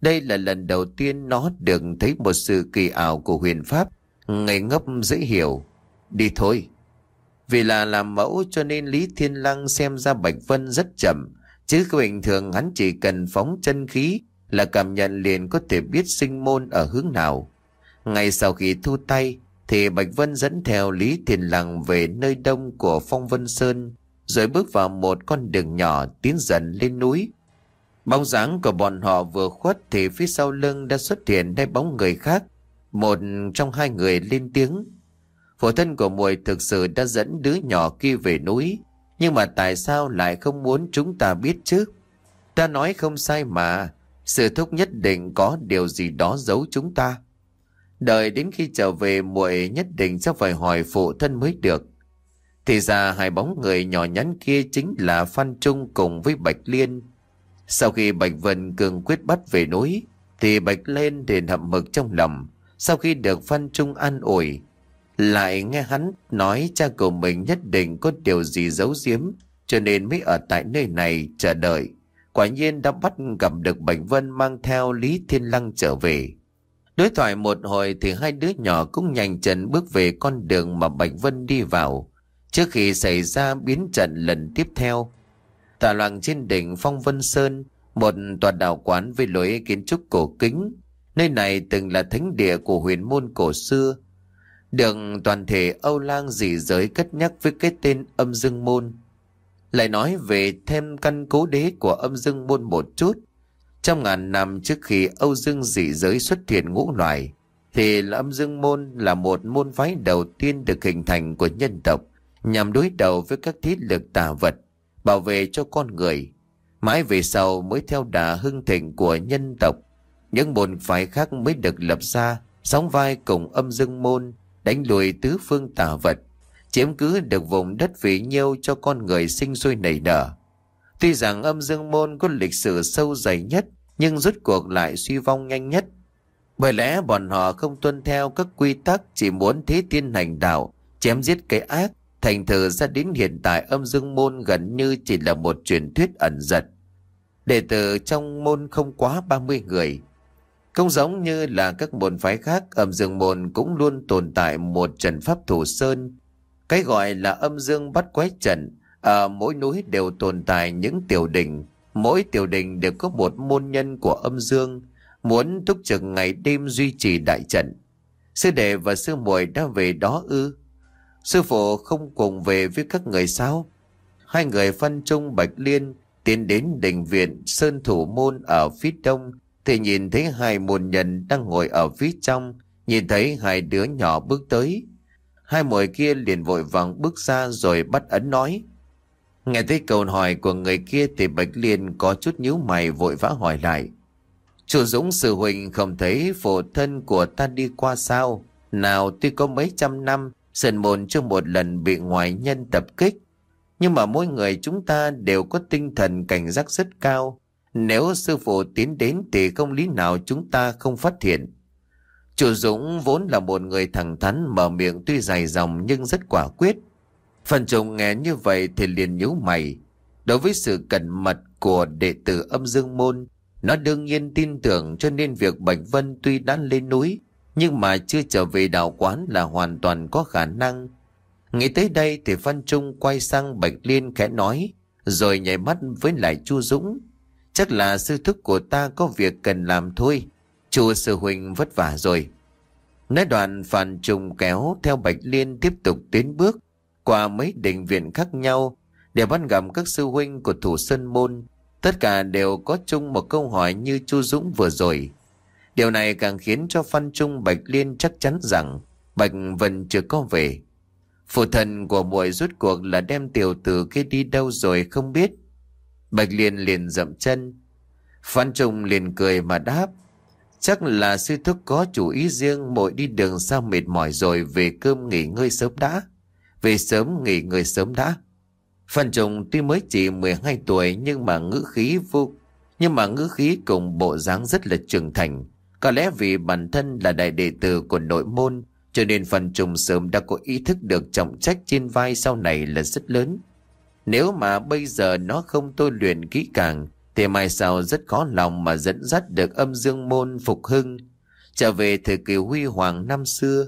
Đây là lần đầu tiên nó được thấy một sự kỳ ảo của huyền pháp, ngây ngốc dễ hiểu. Đi thôi. Vì là làm mẫu cho nên Lý Thiên Lăng xem ra Bạch Vân rất chậm, chứ bình thường hắn chỉ cần phóng chân khí là cảm nhận liền có thể biết sinh môn ở hướng nào. Ngay sau khi thu tay, thì Bạch Vân dẫn theo Lý Thiền Lăng về nơi đông của Phong Vân Sơn, rồi bước vào một con đường nhỏ tiến dần lên núi. Bóng dáng của bọn họ vừa khuất thì phía sau lưng đã xuất hiện hai bóng người khác. Một trong hai người lên tiếng. Phụ thân của muội thực sự đã dẫn đứa nhỏ kia về núi. Nhưng mà tại sao lại không muốn chúng ta biết chứ? Ta nói không sai mà. Sự thúc nhất định có điều gì đó giấu chúng ta. Đợi đến khi trở về muội nhất định sẽ phải hỏi phụ thân mới được. Thì ra hai bóng người nhỏ nhắn kia chính là Phan Trung cùng với Bạch Liên. Sau khi Bạch Vân cường quyết bắt về núi, thì Bạch lên đền hậm mực trong lòng. Sau khi được Phan Trung an ủi, lại nghe hắn nói cha của mình nhất định có điều gì giấu giếm, cho nên mới ở tại nơi này chờ đợi. Quả nhiên đã bắt gặp được Bạch Vân mang theo Lý Thiên Lăng trở về. Đối thoại một hồi thì hai đứa nhỏ cũng nhanh chân bước về con đường mà Bạch Vân đi vào. Trước khi xảy ra biến trận lần tiếp theo, Tà loạn trên đỉnh Phong Vân Sơn, một tòa đạo quán với lối kiến trúc cổ kính. Nơi này từng là thánh địa của huyền môn cổ xưa. Đường toàn thể Âu Lang dị giới cất nhắc với cái tên âm dương môn. Lại nói về thêm căn cố đế của âm dương môn một chút. Trong ngàn năm trước khi Âu Dương dị giới xuất hiện ngũ loài thì là âm dương môn là một môn phái đầu tiên được hình thành của nhân tộc nhằm đối đầu với các thế lực tà vật bảo vệ cho con người. Mãi về sau mới theo đà hưng thịnh của nhân tộc, những môn phái khác mới được lập ra, sóng vai cùng âm dương môn, đánh lùi tứ phương tà vật, chiếm cứ được vùng đất phỉ nhiêu cho con người sinh sôi nảy nở. Tuy rằng âm dương môn có lịch sử sâu dày nhất, nhưng rốt cuộc lại suy vong nhanh nhất. Bởi lẽ bọn họ không tuân theo các quy tắc chỉ muốn thế tiên hành đạo, chém giết cái ác, Thành thử ra đến hiện tại âm dương môn gần như chỉ là một truyền thuyết ẩn giật. Đệ tử trong môn không quá 30 người. Không giống như là các môn phái khác, âm dương môn cũng luôn tồn tại một trận pháp thủ sơn. Cái gọi là âm dương bắt quái trận, ở mỗi núi đều tồn tại những tiểu đỉnh Mỗi tiểu đỉnh đều có một môn nhân của âm dương, muốn túc trực ngày đêm duy trì đại trận. Sư đệ và sư muội đã về đó ư? Sư phụ không cùng về với các người sao? Hai người phân trung Bạch Liên tiến đến đình viện Sơn Thủ Môn ở phía đông thì nhìn thấy hai môn nhân đang ngồi ở phía trong, nhìn thấy hai đứa nhỏ bước tới. Hai mồi kia liền vội vàng bước ra rồi bắt ấn nói. Nghe thấy câu hỏi của người kia thì Bạch Liên có chút nhíu mày vội vã hỏi lại. Chủ Dũng, Sư Huỳnh không thấy phổ thân của ta đi qua sao? Nào, tuy có mấy trăm năm, Sơn môn chưa một lần bị ngoại nhân tập kích. Nhưng mà mỗi người chúng ta đều có tinh thần cảnh giác rất cao. Nếu sư phụ tiến đến thì không lý nào chúng ta không phát hiện. Chủ Dũng vốn là một người thẳng thắn mở miệng tuy dài dòng nhưng rất quả quyết. Phần trùng nghe như vậy thì liền nhíu mày. Đối với sự cẩn mật của đệ tử âm dương môn, nó đương nhiên tin tưởng cho nên việc Bạch Vân tuy đã lên núi, nhưng mà chưa trở về đạo quán là hoàn toàn có khả năng. Nghĩ tới đây thì Phan Trung quay sang Bạch Liên khẽ nói, rồi nhảy mắt với lại Chu Dũng. Chắc là sư thức của ta có việc cần làm thôi. Chu sư huynh vất vả rồi. Nói đoạn Phan Trung kéo theo Bạch Liên tiếp tục tiến bước qua mấy đình viện khác nhau để bắt gặp các sư huynh của thủ sơn môn. Tất cả đều có chung một câu hỏi như Chu Dũng vừa rồi. Điều này càng khiến cho Phan Trung, Bạch Liên chắc chắn rằng Bạch Vân chưa có về. Phụ thần của muội rút cuộc là đem tiểu tử kia đi đâu rồi không biết. Bạch Liên liền dậm chân. Phan Trung liền cười mà đáp. Chắc là sư thúc có chủ ý riêng mỗi đi đường sao mệt mỏi rồi về cơm nghỉ ngơi sớm đã. Về sớm nghỉ ngơi sớm đã. Phan trùng tuy mới chỉ 12 tuổi nhưng mà ngữ khí vô, nhưng mà ngữ khí cùng bộ dáng rất là trưởng thành. Có lẽ vì bản thân là đại đệ tử của nội môn, cho nên Phan trùng sớm đã có ý thức được trọng trách trên vai sau này là rất lớn. Nếu mà bây giờ nó không tôi luyện kỹ càng thì mai sau rất khó lòng mà dẫn dắt được âm dương môn phục hưng trở về thời kỳ huy hoàng năm xưa.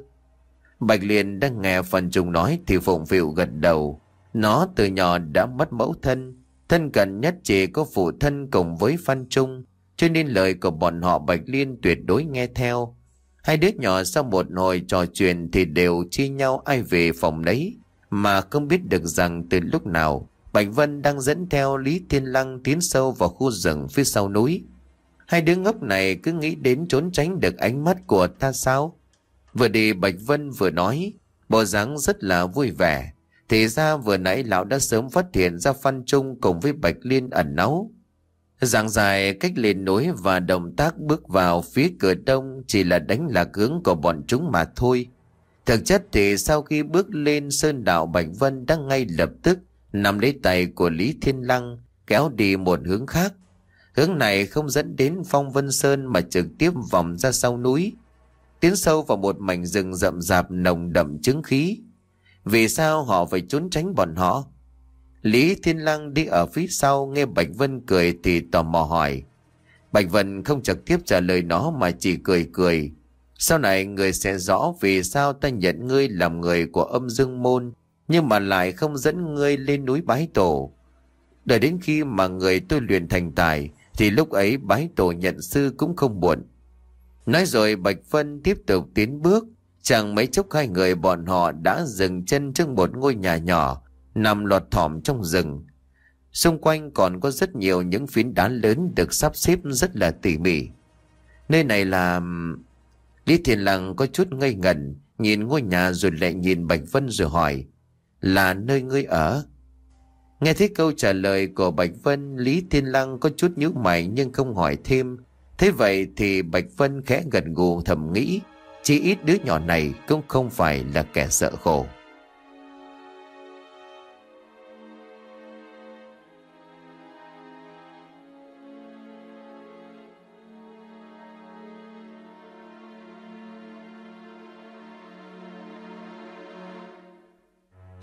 Bạch Liên đang nghe Phan Trung nói thì phụng phịu gật đầu. Nó từ nhỏ đã mất mẫu thân, thân cận nhất chỉ có phụ thân cùng với Phan Trung, cho nên lời của bọn họ Bạch Liên tuyệt đối nghe theo. Hai đứa nhỏ sau một hồi trò chuyện thì đều chia nhau ai về phòng đấy, mà không biết được rằng từ lúc nào Bạch Vân đang dẫn theo Lý Thiên Lăng tiến sâu vào khu rừng phía sau núi. Hai đứa ngốc này cứ nghĩ đến trốn tránh được ánh mắt của ta sao? Vừa đi Bạch Vân vừa nói, bộ dáng rất là vui vẻ. Thì ra vừa nãy lão đã sớm phát hiện ra Phan Trung cùng với Bạch Liên ẩn náu. Giảng dài cách lên núi và động tác bước vào phía cửa đông chỉ là đánh lạc hướng của bọn chúng mà thôi. Thực chất thì sau khi bước lên sơn đạo Bạch Vân đã ngay lập tức nằm lấy tay của Lý Thiên Lăng, kéo đi một hướng khác. Hướng này không dẫn đến Phong Vân Sơn mà trực tiếp vòng ra sau núi. Tiến sâu vào một mảnh rừng rậm rạp nồng đậm chứng khí. Vì sao họ phải trốn tránh bọn họ? Lý Thiên Lăng đi ở phía sau nghe Bạch Vân cười thì tò mò hỏi. Bạch Vân không trực tiếp trả lời nó mà chỉ cười cười. Sau này người sẽ rõ vì sao ta nhận ngươi làm người của âm dương môn nhưng mà lại không dẫn ngươi lên núi bái tổ. Đợi đến khi mà người tôi luyện thành tài thì lúc ấy bái tổ nhận sư cũng không buồn. Nói rồi Bạch Vân tiếp tục tiến bước Chẳng mấy chốc hai người bọn họ đã dừng chân trước một ngôi nhà nhỏ nằm lọt thỏm trong rừng. Xung quanh còn có rất nhiều những phiến đá lớn được sắp xếp rất là tỉ mỉ. Nơi này là... Lý Thiền Lăng có chút ngây ngẩn, nhìn ngôi nhà rồi lại nhìn Bạch Vân rồi hỏi, là nơi ngươi ở? Nghe thấy câu trả lời của Bạch Vân, Lý Thiên Lăng có chút nhíu mày nhưng không hỏi thêm. Thế vậy thì Bạch Vân khẽ gật gù thầm nghĩ, chỉ ít đứa nhỏ này cũng không phải là kẻ sợ khổ.